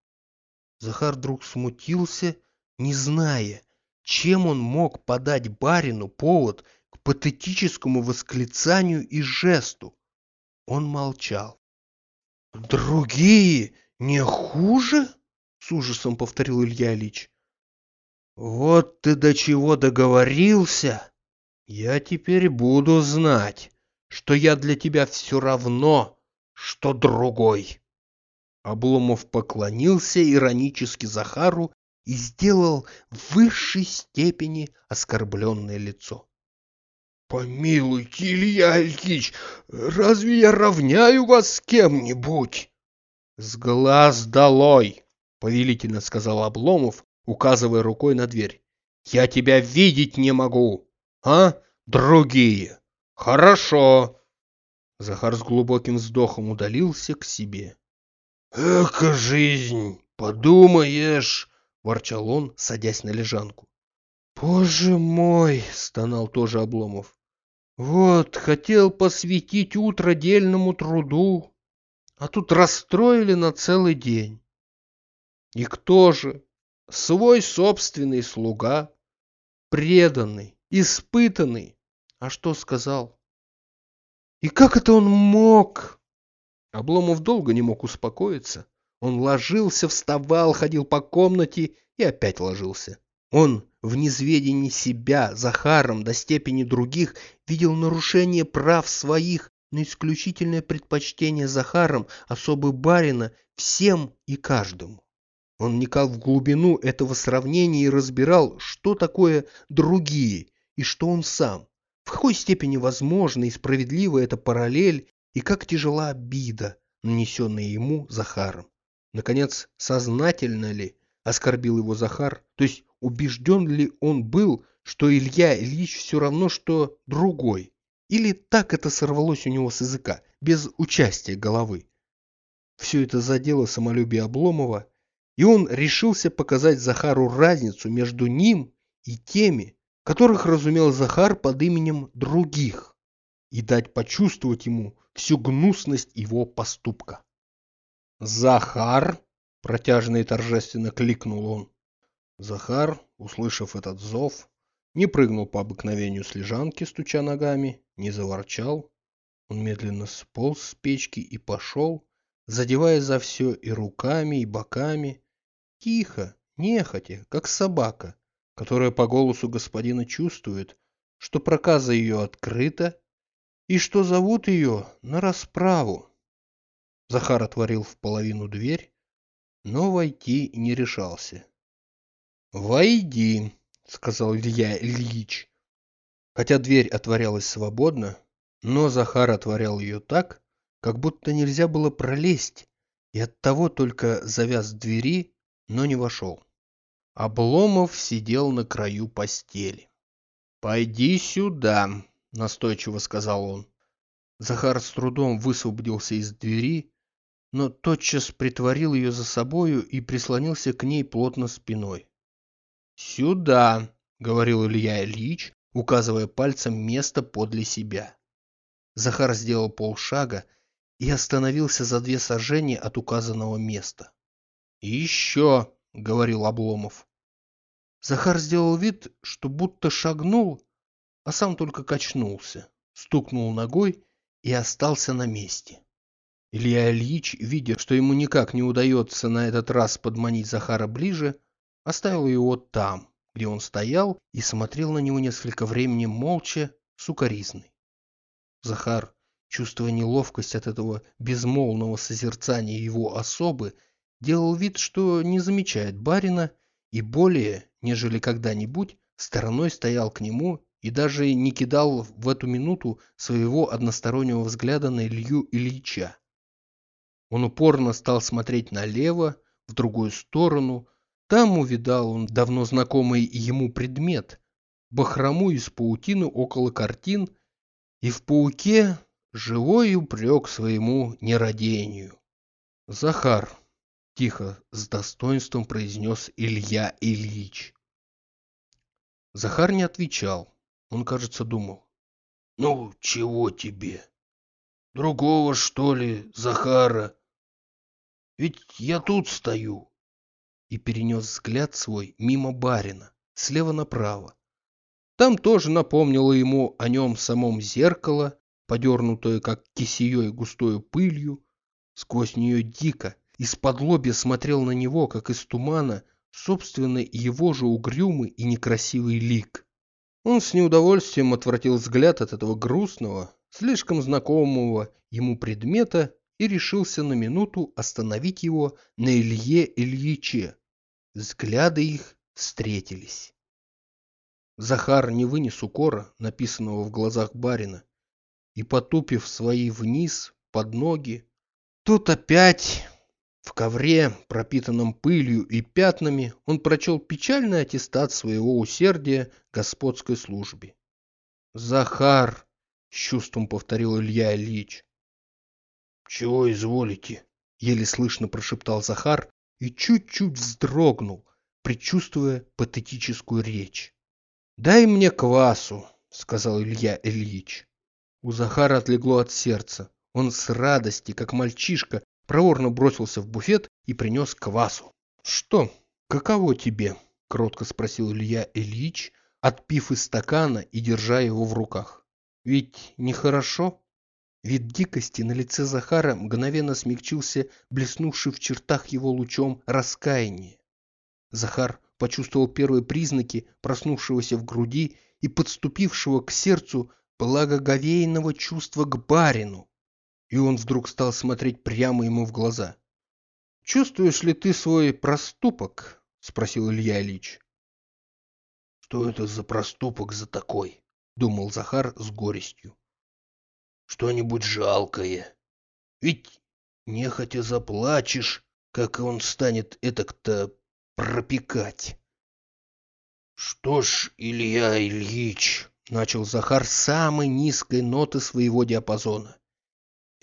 Захар вдруг смутился, не зная, чем он мог подать барину повод к патетическому восклицанию и жесту. Он молчал. «Другие не хуже?» — с ужасом повторил Илья Ильич. «Вот ты до чего договорился! Я теперь буду знать, что я для тебя все равно, что другой!» Обломов поклонился иронически Захару и сделал в высшей степени оскорбленное лицо. «Помилуйте, Илья Ильич, разве я равняю вас с кем-нибудь?» «С глаз долой!» — повелительно сказал Обломов, указывая рукой на дверь. «Я тебя видеть не могу! А, другие? Хорошо!» Захар с глубоким вздохом удалился к себе. «Эх, жизнь, подумаешь!» — ворчал он, садясь на лежанку. «Боже мой!» — стонал тоже Обломов. «Вот, хотел посвятить утро дельному труду, а тут расстроили на целый день. И кто же? Свой собственный слуга, преданный, испытанный. А что сказал? И как это он мог?» Обломов долго не мог успокоиться. Он ложился, вставал, ходил по комнате и опять ложился. Он в низведении себя, Захаром, до степени других, видел нарушение прав своих на исключительное предпочтение Захаром особы барина всем и каждому. Он вникал в глубину этого сравнения и разбирал, что такое другие и что он сам, в какой степени возможна и справедлива эта параллель и как тяжела обида, нанесенная ему Захаром. Наконец, сознательно ли оскорбил его Захар, то есть убежден ли он был, что Илья Ильич все равно, что другой, или так это сорвалось у него с языка, без участия головы. Все это задело самолюбие Обломова, и он решился показать Захару разницу между ним и теми, которых разумел Захар под именем других, и дать почувствовать ему всю гнусность его поступка. «Захар!» – протяжно и торжественно кликнул он. Захар, услышав этот зов, не прыгнул по обыкновению с лежанки, стуча ногами, не заворчал. Он медленно сполз с печки и пошел, задевая за все и руками, и боками, тихо, нехотя, как собака, которая по голосу господина чувствует, что проказа ее открыта и что зовут ее на расправу. Захар отворил в половину дверь, но войти не решался. «Войди», — сказал Илья Ильич. Хотя дверь отворялась свободно, но Захар отворял ее так, как будто нельзя было пролезть, и оттого только завяз двери, но не вошел. Обломов сидел на краю постели. «Пойди сюда», — настойчиво сказал он. Захар с трудом высвободился из двери, но тотчас притворил ее за собою и прислонился к ней плотно спиной. «Сюда», — говорил Илья Ильич, указывая пальцем место подле себя. Захар сделал полшага и остановился за две сажения от указанного места. «Еще», — говорил Обломов. Захар сделал вид, что будто шагнул, а сам только качнулся, стукнул ногой и остался на месте. Илья Ильич, видя, что ему никак не удается на этот раз подманить Захара ближе, оставил его там, где он стоял и смотрел на него несколько времени молча, сукоризный. Захар, чувствуя неловкость от этого безмолвного созерцания его особы, делал вид, что не замечает барина и более, нежели когда-нибудь, стороной стоял к нему и даже не кидал в эту минуту своего одностороннего взгляда на Илью Ильича. Он упорно стал смотреть налево, в другую сторону. Там увидал он давно знакомый ему предмет – бахрому из паутины около картин, и в пауке живой упрек своему нерадению. «Захар», – тихо, с достоинством произнес Илья Ильич. Захар не отвечал. Он, кажется, думал. «Ну, чего тебе? Другого, что ли, Захара? Ведь я тут стою!» И перенес взгляд свой мимо барина, слева направо. Там тоже напомнило ему о нем самом зеркало, подернутое, как кисеей густою пылью. Сквозь нее дико, из-под лобья смотрел на него, как из тумана, собственно, его же угрюмый и некрасивый лик. Он с неудовольствием отвратил взгляд от этого грустного, слишком знакомого ему предмета и решился на минуту остановить его на Илье Ильиче. Взгляды их встретились. Захар не вынес укора, написанного в глазах барина, и, потупив свои вниз, под ноги, тут опять в ковре, пропитанном пылью и пятнами, он прочел печальный аттестат своего усердия господской службе. «Захар!» — с чувством повторил Илья Ильич. «Чего изволите?» — еле слышно прошептал Захар и чуть-чуть вздрогнул, предчувствуя патетическую речь. «Дай мне квасу!» — сказал Илья Ильич. У Захара отлегло от сердца. Он с радости, как мальчишка, проворно бросился в буфет и принес квасу. «Что, каково тебе?» – кротко спросил Илья Ильич, отпив из стакана и держа его в руках. «Ведь нехорошо?» Вид дикости на лице Захара мгновенно смягчился, блеснувший в чертах его лучом раскаяния. Захар почувствовал первые признаки проснувшегося в груди и подступившего к сердцу благоговейного чувства к барину, и он вдруг стал смотреть прямо ему в глаза. «Чувствуешь ли ты свой проступок?» — спросил Илья Ильич. «Что это за проступок за такой?» — думал Захар с горестью. «Что-нибудь жалкое. Ведь нехотя заплачешь, как он станет этак-то пропекать». «Что ж, Илья Ильич», — начал Захар с самой низкой ноты своего диапазона,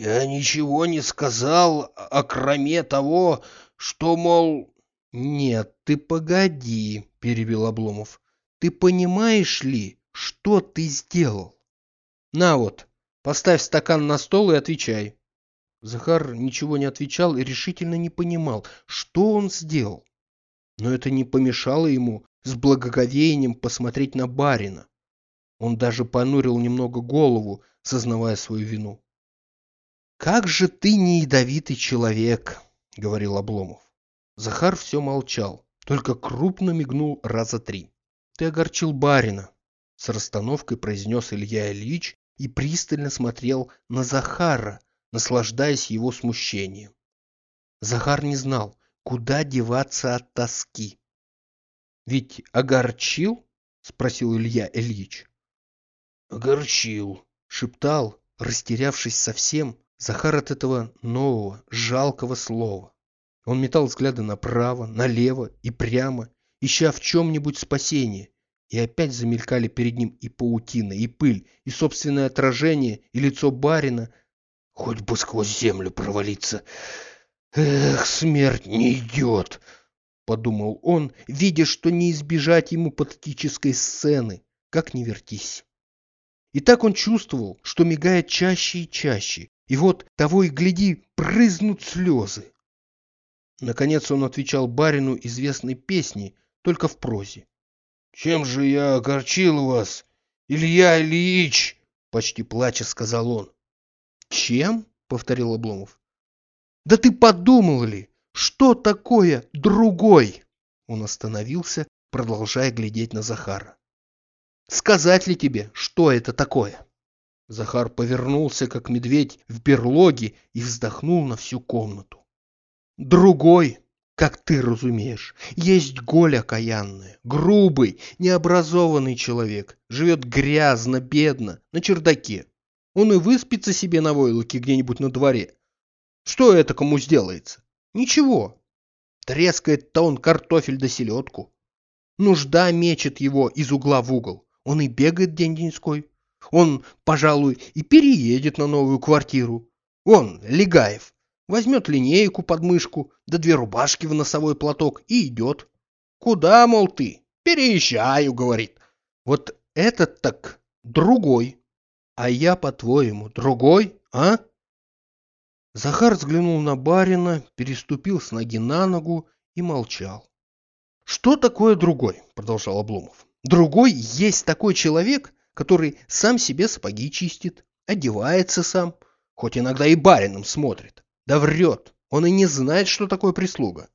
я ничего не сказал, окроме того, что, мол... Нет, ты погоди, перебил Обломов. Ты понимаешь ли, что ты сделал? На вот, поставь стакан на стол и отвечай. Захар ничего не отвечал и решительно не понимал, что он сделал. Но это не помешало ему с благоговением посмотреть на барина. Он даже понурил немного голову, сознавая свою вину. «Как же ты не ядовитый человек!» — говорил Обломов. Захар все молчал, только крупно мигнул раза три. «Ты огорчил барина!» — с расстановкой произнес Илья Ильич и пристально смотрел на Захара, наслаждаясь его смущением. Захар не знал, куда деваться от тоски. «Ведь огорчил?» — спросил Илья Ильич. «Огорчил», — шептал, растерявшись совсем, Захар от этого нового, жалкого слова. Он метал взгляды направо, налево и прямо, ища в чем-нибудь спасение, и опять замелькали перед ним и паутина, и пыль, и собственное отражение, и лицо барина. Хоть бы сквозь землю провалиться. Эх, смерть не идет, подумал он, видя, что не избежать ему патетической сцены, как ни вертись. И так он чувствовал, что мигает чаще и чаще, и вот того и гляди, прызнут слезы. Наконец он отвечал барину известной песни, только в прозе. «Чем же я огорчил вас, Илья Ильич?» — почти плача сказал он. «Чем?» — повторил Обломов. «Да ты подумал ли, что такое другой?» Он остановился, продолжая глядеть на Захара. «Сказать ли тебе, что это такое?» Захар повернулся, как медведь в берлоге, и вздохнул на всю комнату. Другой, как ты разумеешь. Есть голь окаянная, грубый, необразованный человек, живет грязно, бедно, на чердаке. Он и выспится себе на войлоке где-нибудь на дворе. Что это кому сделается? Ничего. Трескает-то он картофель да селедку. Нужда мечет его из угла в угол. Он и бегает день-деньской. Он, пожалуй, и переедет на новую квартиру. Он, Легаев, возьмет линейку под мышку, да две рубашки в носовой платок и идет. Куда, мол, ты? Переезжаю, говорит. Вот этот так другой. А я, по-твоему, другой, а? Захар взглянул на барина, переступил с ноги на ногу и молчал. «Что такое другой?» – продолжал Обломов. «Другой есть такой человек, который сам себе сапоги чистит, одевается сам, хоть иногда и барином смотрит. Да врет, он и не знает, что такое прислуга.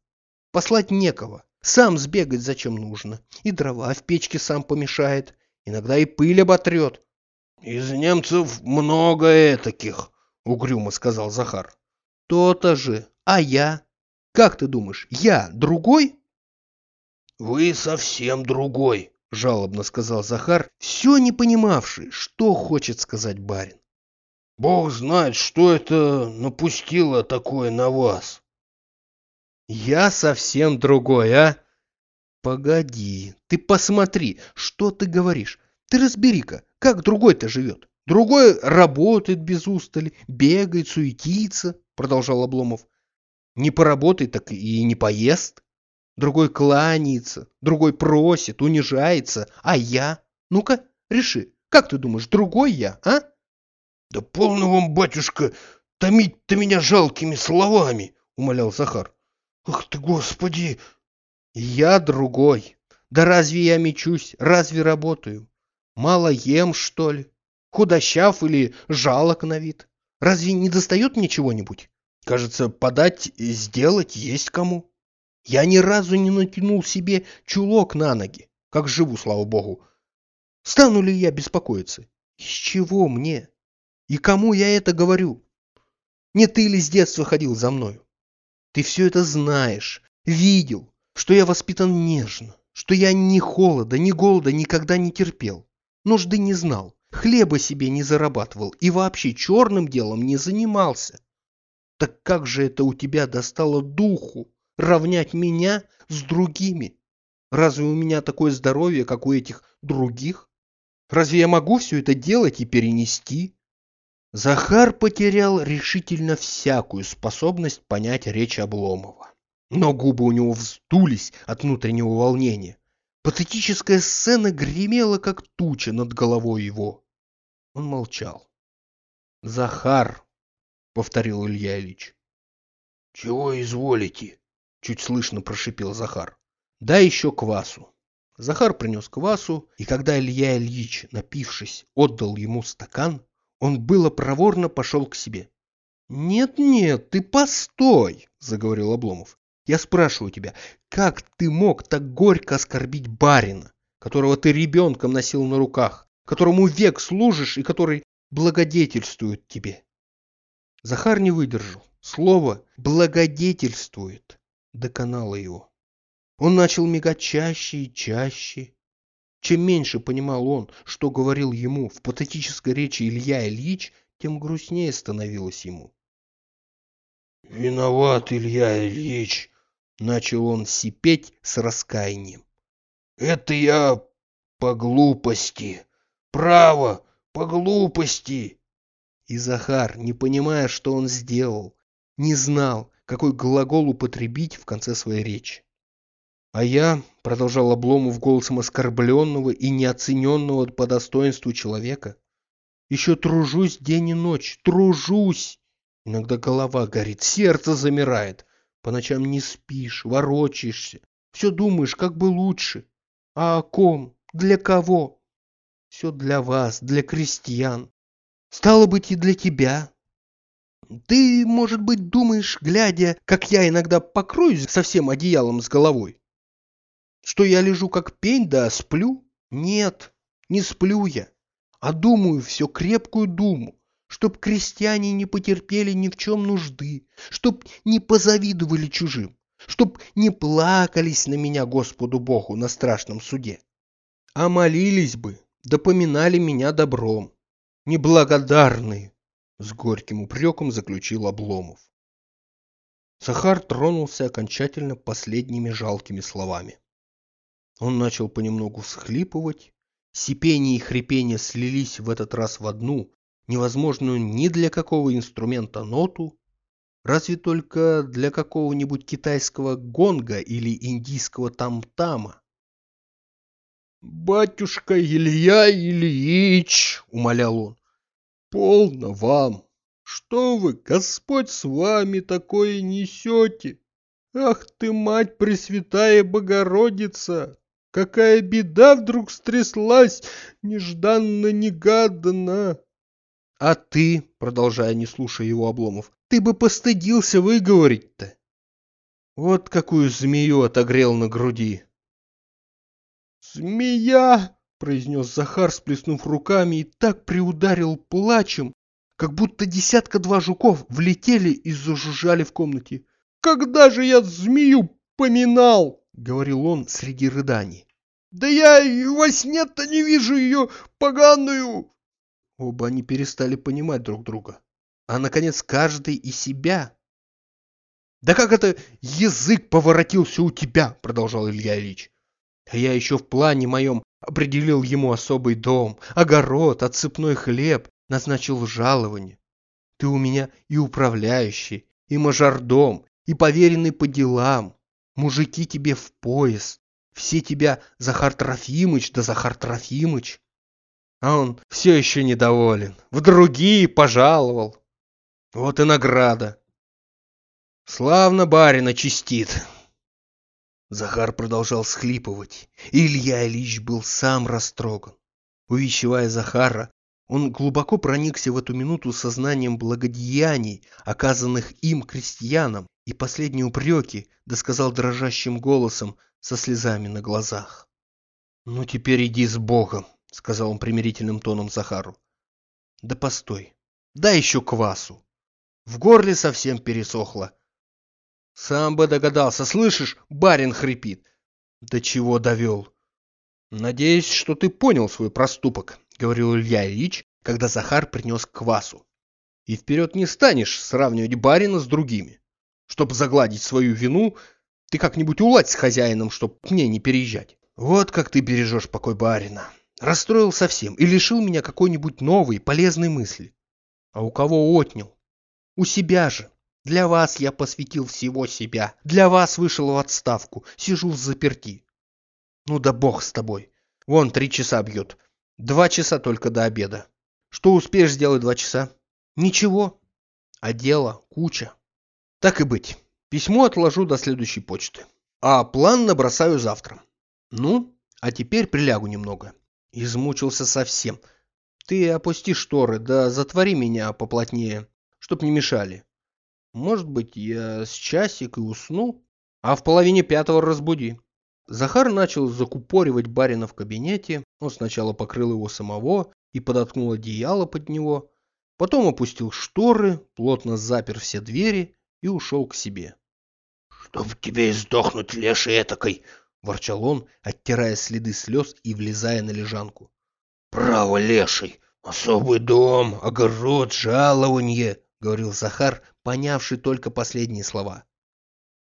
Послать некого, сам сбегать зачем нужно, и дрова в печке сам помешает, иногда и пыль оботрет». «Из немцев много таких», — угрюмо сказал Захар. «То-то же. А я? Как ты думаешь, я другой?» «Вы совсем другой», — жалобно сказал Захар, все не понимавший, что хочет сказать барин. «Бог знает, что это напустило такое на вас». «Я совсем другой, а?» «Погоди, ты посмотри, что ты говоришь. Ты разбери-ка, как другой-то живет. Другой работает без устали, бегает, суетится, продолжал Обломов. Не поработает, так и не поест. Другой кланяется, другой просит, унижается. А я? Ну-ка, реши, как ты думаешь, другой я, а? Да полно вам, батюшка, томить-то меня жалкими словами, умолял Захар. Ах ты, господи! Я другой. Да разве я мечусь, разве работаю? Мало ем, что ли? Худощав или жалок на вид? Разве не достает мне чего-нибудь? Кажется, подать и сделать есть кому. Я ни разу не натянул себе чулок на ноги, как живу, слава богу. Стану ли я беспокоиться? Из чего мне? И кому я это говорю? Не ты ли с детства ходил за мною? Ты все это знаешь, видел, что я воспитан нежно, что я ни холода, ни голода никогда не терпел, нужды не знал, хлеба себе не зарабатывал и вообще черным делом не занимался. Так как же это у тебя достало духу равнять меня с другими? Разве у меня такое здоровье, как у этих других? Разве я могу все это делать и перенести? Захар потерял решительно всякую способность понять речь Обломова. Но губы у него вздулись от внутреннего волнения. Патетическая сцена гремела, как туча над головой его. Он молчал. «Захар!» — повторил Илья Ильич. «Чего изволите?» — чуть слышно прошипел Захар. «Дай еще квасу». Захар принес квасу, и когда Илья Ильич, напившись, отдал ему стакан, он было проворно пошел к себе. «Нет-нет, ты постой!» — заговорил Обломов. «Я спрашиваю тебя, как ты мог так горько оскорбить барина, которого ты ребенком носил на руках, которому век служишь и который благодетельствует тебе. Захар не выдержал. Слово «благодетельствует» доконало его. Он начал мигать чаще и чаще. Чем меньше понимал он, что говорил ему в патетической речи Илья Ильич, тем грустнее становилось ему. «Виноват, Илья Ильич!» — начал он сипеть с раскаянием. «Это я по глупости. Право, по глупости. И Захар, не понимая, что он сделал, не знал, какой глагол употребить в конце своей речи. А я, продолжал Обломов голосом оскорбленного и неоцененного по достоинству человека, еще тружусь день и ночь, тружусь. Иногда голова горит, сердце замирает. По ночам не спишь, ворочаешься, все думаешь, как бы лучше. А о ком? Для кого? Все для вас, для крестьян. Стало быть, и для тебя. Ты, может быть, думаешь, глядя, как я иногда покроюсь совсем одеялом с головой, что я лежу как пень да сплю? Нет, не сплю я, а думаю все крепкую думу, чтоб крестьяне не потерпели ни в чем нужды, чтоб не позавидовали чужим, чтоб не плакались на меня Господу Богу на страшном суде, а молились бы, допоминали меня добром. Неблагодарные, с горьким упреком заключил Обломов. Сахар тронулся окончательно последними жалкими словами. Он начал понемногу всхлипывать, сипение и хрипение слились в этот раз в одну, невозможную ни для какого инструмента ноту, разве только для какого-нибудь китайского гонга или индийского там-тама. «Батюшка Илья Ильич!» — умолял он. «Полно вам! Что вы, Господь с вами такое несете? Ах ты, мать Пресвятая Богородица! Какая беда вдруг стряслась, нежданно-негаданно!» «А ты, — продолжая, не слушая его обломов, — ты бы постыдился выговорить-то!» Вот какую змею отогрел на груди. «Змея!» — произнес Захар, сплеснув руками, и так приударил плачем, как будто десятка-два жуков влетели и зажужжали в комнате. «Когда же я змею поминал?» — говорил он среди рыданий. «Да я и во сне-то не вижу ее поганую!» Оба они перестали понимать друг друга. А, наконец, каждый и себя. «Да как это язык поворотился у тебя?» — продолжал Илья Ильич. А я еще в плане моем определил ему особый дом, огород, отсыпной хлеб, назначил жалование. Ты у меня и управляющий, и мажордом, и поверенный по делам. Мужики тебе в пояс. Все тебя Захар Трофимыч да Захар Трофимыч. А он все еще недоволен. В другие пожаловал. Вот и награда. Славно барина чистит. Захар продолжал схлипывать. Илья Ильич был сам растроган. Увещевая Захара, он глубоко проникся в эту минуту сознанием благодеяний, оказанных им крестьянам, и последние упреки досказал дрожащим голосом со слезами на глазах. «Ну теперь иди с Богом», — сказал он примирительным тоном Захару. «Да постой, дай еще квасу. В горле совсем пересохло. Сам бы догадался, слышишь, барин хрипит. До чего довел. Надеюсь, что ты понял свой проступок, говорил Илья Ильич, когда Захар принес квасу. И вперед не станешь сравнивать барина с другими. Чтоб загладить свою вину, ты как-нибудь уладь с хозяином, чтоб к ней не переезжать. Вот как ты бережешь покой барина. Расстроил совсем и лишил меня какой-нибудь новой, полезной мысли. А у кого отнял? У себя же. Для вас я посвятил всего себя. Для вас вышел в отставку. Сижу в заперти. Ну да бог с тобой. Вон три часа бьет. Два часа только до обеда. Что успеешь сделать два часа? Ничего. А дело куча. Так и быть. Письмо отложу до следующей почты. А план набросаю завтра. Ну, а теперь прилягу немного. Измучился совсем. Ты опусти шторы, да затвори меня поплотнее, чтоб не мешали. Может быть, я с часик и усну, а в половине пятого разбуди. Захар начал закупоривать барина в кабинете. Он сначала покрыл его самого и подоткнул одеяло под него. Потом опустил шторы, плотно запер все двери и ушел к себе. «Чтоб тебе издохнуть, леший этакой!» — ворчал он, оттирая следы слез и влезая на лежанку. «Право, леший! Особый дом, огород, жалование!» — говорил Захар, понявший только последние слова.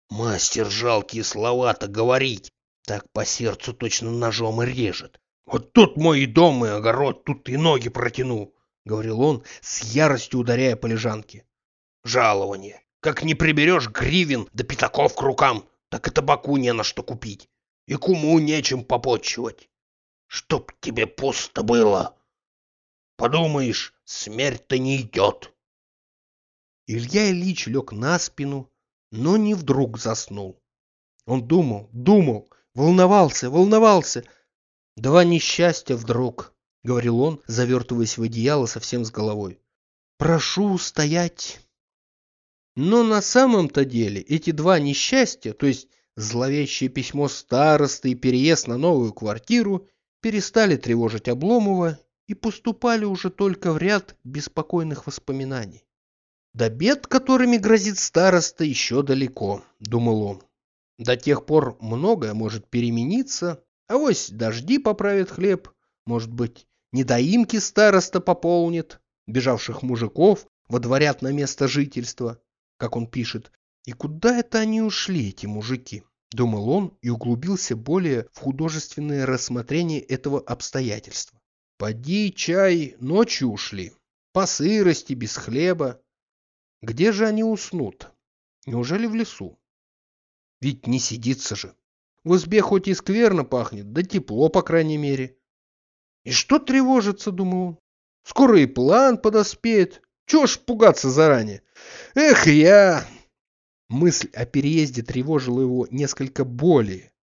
«Мастер жалкие слова-то говорить, так по сердцу точно ножом и режет. Вот тут мой и дом, и огород, тут и ноги протяну», — говорил он, с яростью ударяя по лежанке. «Жалование. Как не приберешь гривен да пятаков к рукам, так и табаку не на что купить, и куму нечем попотчевать. Чтоб тебе пусто было. Подумаешь, смерть-то не идет». Илья Ильич лег на спину, но не вдруг заснул. Он думал, думал, волновался, волновался. Два несчастья вдруг, — говорил он, завертываясь в одеяло совсем с головой. Прошу стоять. Но на самом-то деле эти два несчастья, то есть зловещее письмо старосты и переезд на новую квартиру, перестали тревожить Обломова и поступали уже только в ряд беспокойных воспоминаний. До бед, которыми грозит староста, еще далеко, думал он. До тех пор многое может перемениться, а вось дожди поправят хлеб, может быть, недоимки староста пополнит, бежавших мужиков водворят на место жительства, как он пишет. И куда это они ушли, эти мужики? Думал он и углубился более в художественное рассмотрение этого обстоятельства. Поди, чай, ночью ушли. По сырости, без хлеба. Где же они уснут? Неужели в лесу? Ведь не сидится же. В избе хоть и скверно пахнет, да тепло, по крайней мере. И что тревожится, думал он. Скоро и план подоспеет. Чего ж пугаться заранее? Эх, я... Мысль о переезде тревожила его несколько более.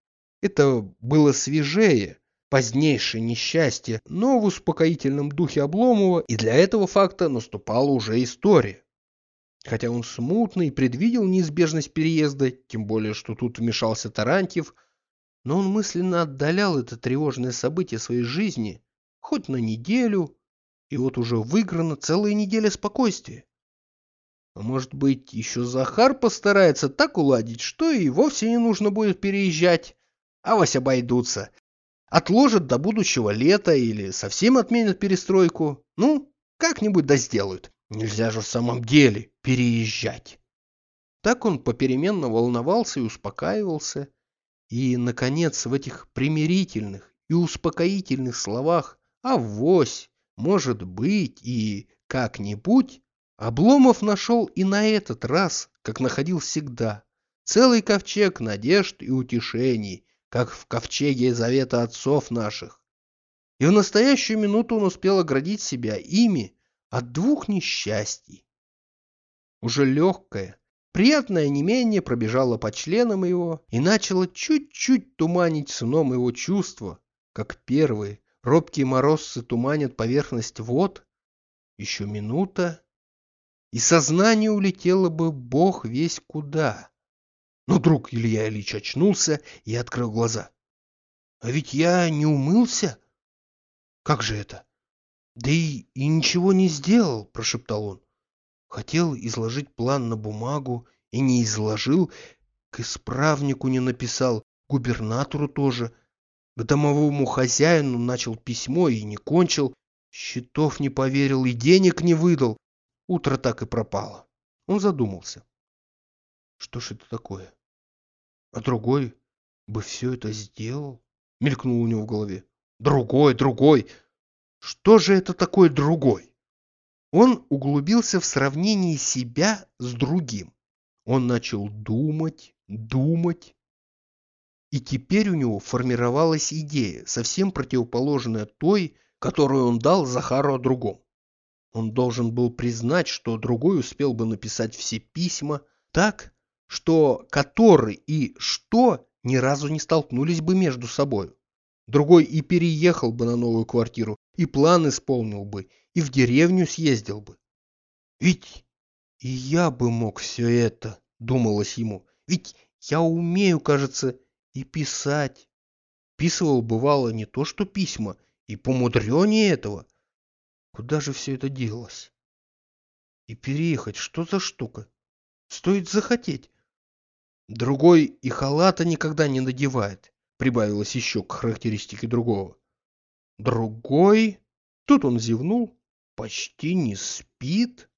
Это было свежее, позднейшее несчастье, но в успокоительном духе Обломова, и для этого факта наступала уже история. Хотя он смутно и предвидел неизбежность переезда, тем более, что тут вмешался Тарантьев, но он мысленно отдалял это тревожное событие своей жизни хоть на неделю, и вот уже выиграна целая неделя спокойствия. А может быть, еще Захар постарается так уладить, что и вовсе не нужно будет переезжать, а вось обойдутся. Отложат до будущего лета или совсем отменят перестройку. Ну, как-нибудь да сделают. Нельзя же в самом деле переезжать. Так он попеременно волновался и успокаивался. И, наконец, в этих примирительных и успокоительных словах «авось», «может быть» и «как-нибудь» Обломов нашел и на этот раз, как находил всегда, целый ковчег надежд и утешений, как в ковчеге завета отцов наших. И в настоящую минуту он успел оградить себя ими от двух несчастий. Уже легкое, приятное онемение пробежало по членам его и начало чуть-чуть туманить сном его чувства, как первые робкие морозцы туманят поверхность вод. Еще минута, и сознание улетело бы бог весь куда. Но вдруг Илья Ильич очнулся и открыл глаза. А ведь я не умылся? Как же это? Да и, и ничего не сделал, прошептал он. Хотел изложить план на бумагу и не изложил, к исправнику не написал, губернатору тоже, к домовому хозяину начал письмо и не кончил, счетов не поверил и денег не выдал. Утро так и пропало. Он задумался. Что ж это такое? А другой бы все это сделал? Мелькнул у него в голове. Другой, другой. Что же это такое другой? Он углубился в сравнение себя с другим. Он начал думать, думать. И теперь у него формировалась идея, совсем противоположная той, которую он дал Захару о другом. Он должен был признать, что другой успел бы написать все письма так, что который и что ни разу не столкнулись бы между собой. Другой и переехал бы на новую квартиру, и план исполнил бы, и в деревню съездил бы. Ведь и я бы мог все это, думалось ему. Ведь я умею, кажется, и писать. Писывал, бывало, не то что письма, и помудренее этого. Куда же все это делось? И переехать, что за штука? Стоит захотеть. Другой и халата никогда не надевает, прибавилось еще к характеристике другого. Другой, тут он зевнул, почти не спит.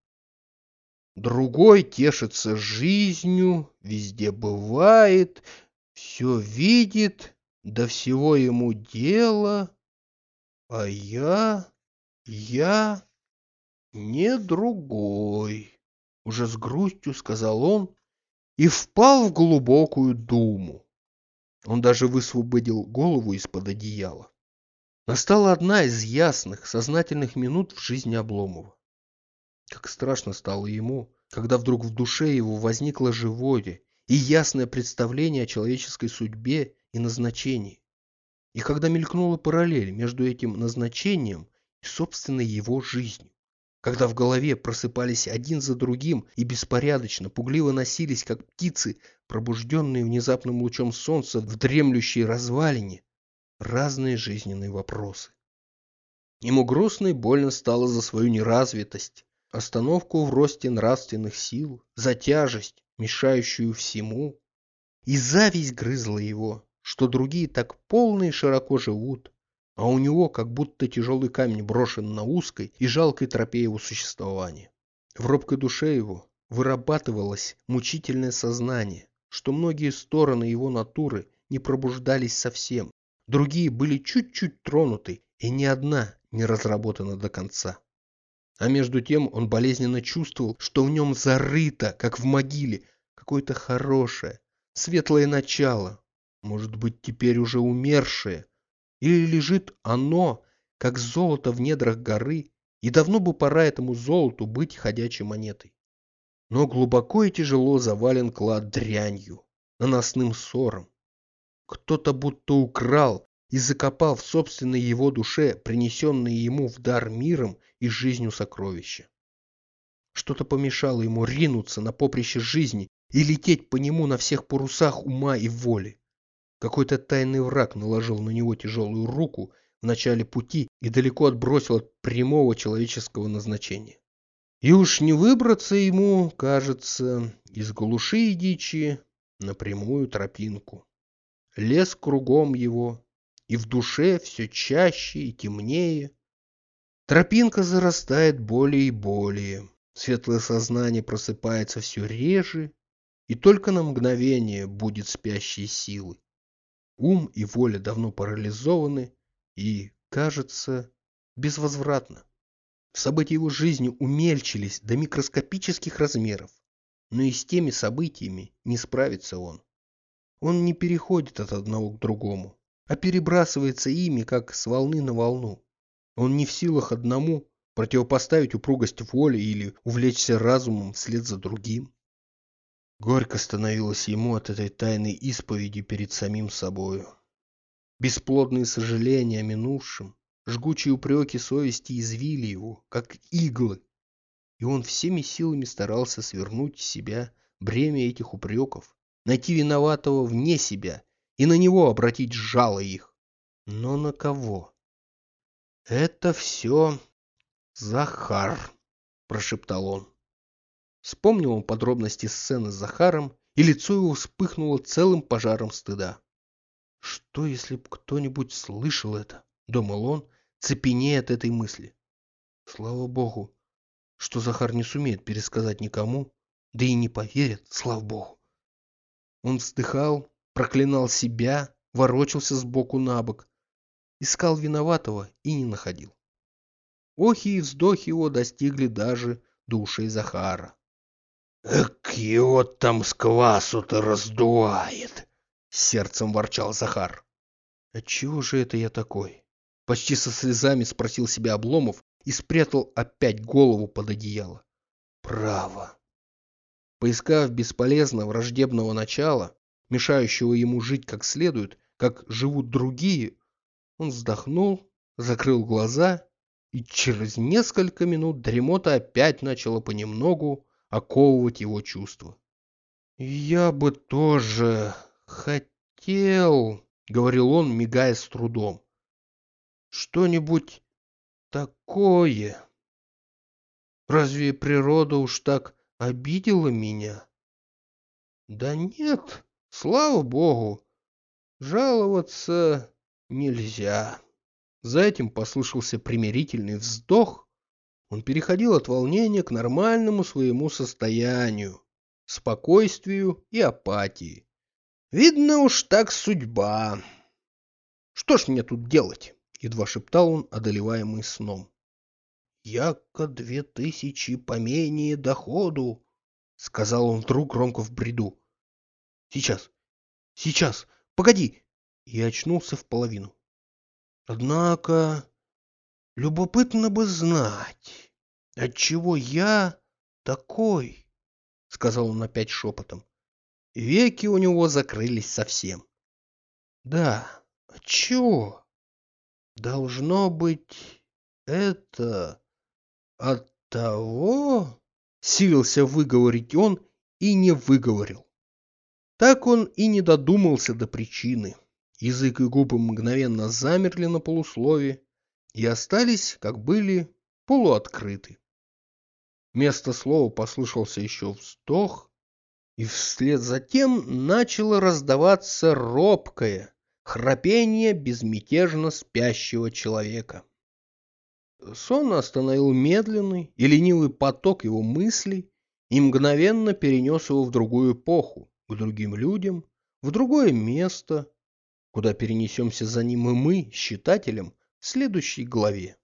Другой тешится жизнью, везде бывает, все видит, до всего ему дело. А я... «Я не другой», — уже с грустью сказал он и впал в глубокую думу. Он даже высвободил голову из-под одеяла. Настала одна из ясных, сознательных минут в жизни Обломова. Как страшно стало ему, когда вдруг в душе его возникло живое и ясное представление о человеческой судьбе и назначении. И когда мелькнула параллель между этим назначением и собственной его жизнью. Когда в голове просыпались один за другим и беспорядочно, пугливо носились, как птицы, пробужденные внезапным лучом солнца в дремлющей развалине, разные жизненные вопросы. Ему грустно и больно стало за свою неразвитость, остановку в росте нравственных сил, за тяжесть, мешающую всему. И зависть грызла его, что другие так полно и широко живут, а у него как будто тяжелый камень брошен на узкой и жалкой тропе его существования. В робкой душе его вырабатывалось мучительное сознание, что многие стороны его натуры не пробуждались совсем, другие были чуть-чуть тронуты, и ни одна не разработана до конца. А между тем он болезненно чувствовал, что в нем зарыто, как в могиле, какое-то хорошее, светлое начало, может быть, теперь уже умершее, или лежит оно, как золото в недрах горы, и давно бы пора этому золоту быть ходячей монетой. Но глубоко и тяжело завален клад дрянью, наносным ссором. Кто-то будто украл и закопал в собственной его душе принесенные ему в дар миром и жизнью сокровища. Что-то помешало ему ринуться на поприще жизни и лететь по нему на всех парусах ума и воли. Какой-то тайный враг наложил на него тяжелую руку в начале пути и далеко отбросил от прямого человеческого назначения. И уж не выбраться ему, кажется, из глуши и дичи на прямую тропинку. Лес кругом его, и в душе все чаще и темнее. Тропинка зарастает более и более. Светлое сознание просыпается все реже, и только на мгновение будет спящей силы. Ум и воля давно парализованы и, кажется, безвозвратно. События его жизни умельчились до микроскопических размеров, но и с теми событиями не справится он. Он не переходит от одного к другому, а перебрасывается ими, как с волны на волну. Он не в силах одному противопоставить упругость воли или увлечься разумом вслед за другим. Горько становилось ему от этой тайной исповеди перед самим собою. Бесплодные сожаления о минувшем, жгучие упреки совести извили его, как иглы, и он всеми силами старался свернуть с себя бремя этих упреков, найти виноватого вне себя и на него обратить жало их. Но на кого? «Это все Захар», – прошептал он. Вспомнил он подробности сцены с Захаром, и лицо его вспыхнуло целым пожаром стыда. «Что, если б кто-нибудь слышал это?» — думал он, цепенея от этой мысли. Слава богу, что Захар не сумеет пересказать никому, да и не поверит, слава богу. Он вздыхал, проклинал себя, ворочался с боку на бок, искал виноватого и не находил. Охи и вздохи его достигли даже до ушей Захара. «Эк, его там с квасу-то раздувает!» — сердцем ворчал Захар. «Отчего же это я такой?» Почти со слезами спросил себя Обломов и спрятал опять голову под одеяло. «Право!» Поискав бесполезно враждебного начала, мешающего ему жить как следует, как живут другие, он вздохнул, закрыл глаза, и через несколько минут дремота опять начала понемногу оковывать его чувства. «Я бы тоже хотел», — говорил он, мигая с трудом, — «что-нибудь такое. Разве природа уж так обидела меня?» «Да нет, слава богу, жаловаться нельзя». За этим послышался примирительный вздох, он переходил от волнения к нормальному своему состоянию, спокойствию и апатии. Видно уж так судьба. Что ж мне тут делать? Едва шептал он, одолеваемый сном. Яко две тысячи поменее доходу, сказал он вдруг громко в бреду. Сейчас, сейчас, погоди! И очнулся в половину. Однако Любопытно бы знать, отчего я такой, сказал он опять шепотом. Веки у него закрылись совсем. Да, отчего? Должно быть, это от того, силился выговорить он и не выговорил. Так он и не додумался до причины. Язык и губы мгновенно замерли на полуслове, и остались, как были, полуоткрыты. Вместо слова послышался еще вздох, И вслед за тем начало раздаваться робкое храпение безмятежно спящего человека. Сон остановил медленный и ленивый поток его мыслей и мгновенно перенес его в другую эпоху, к другим людям, в другое место, куда перенесемся за ним и мы, читателем, в следующей главе.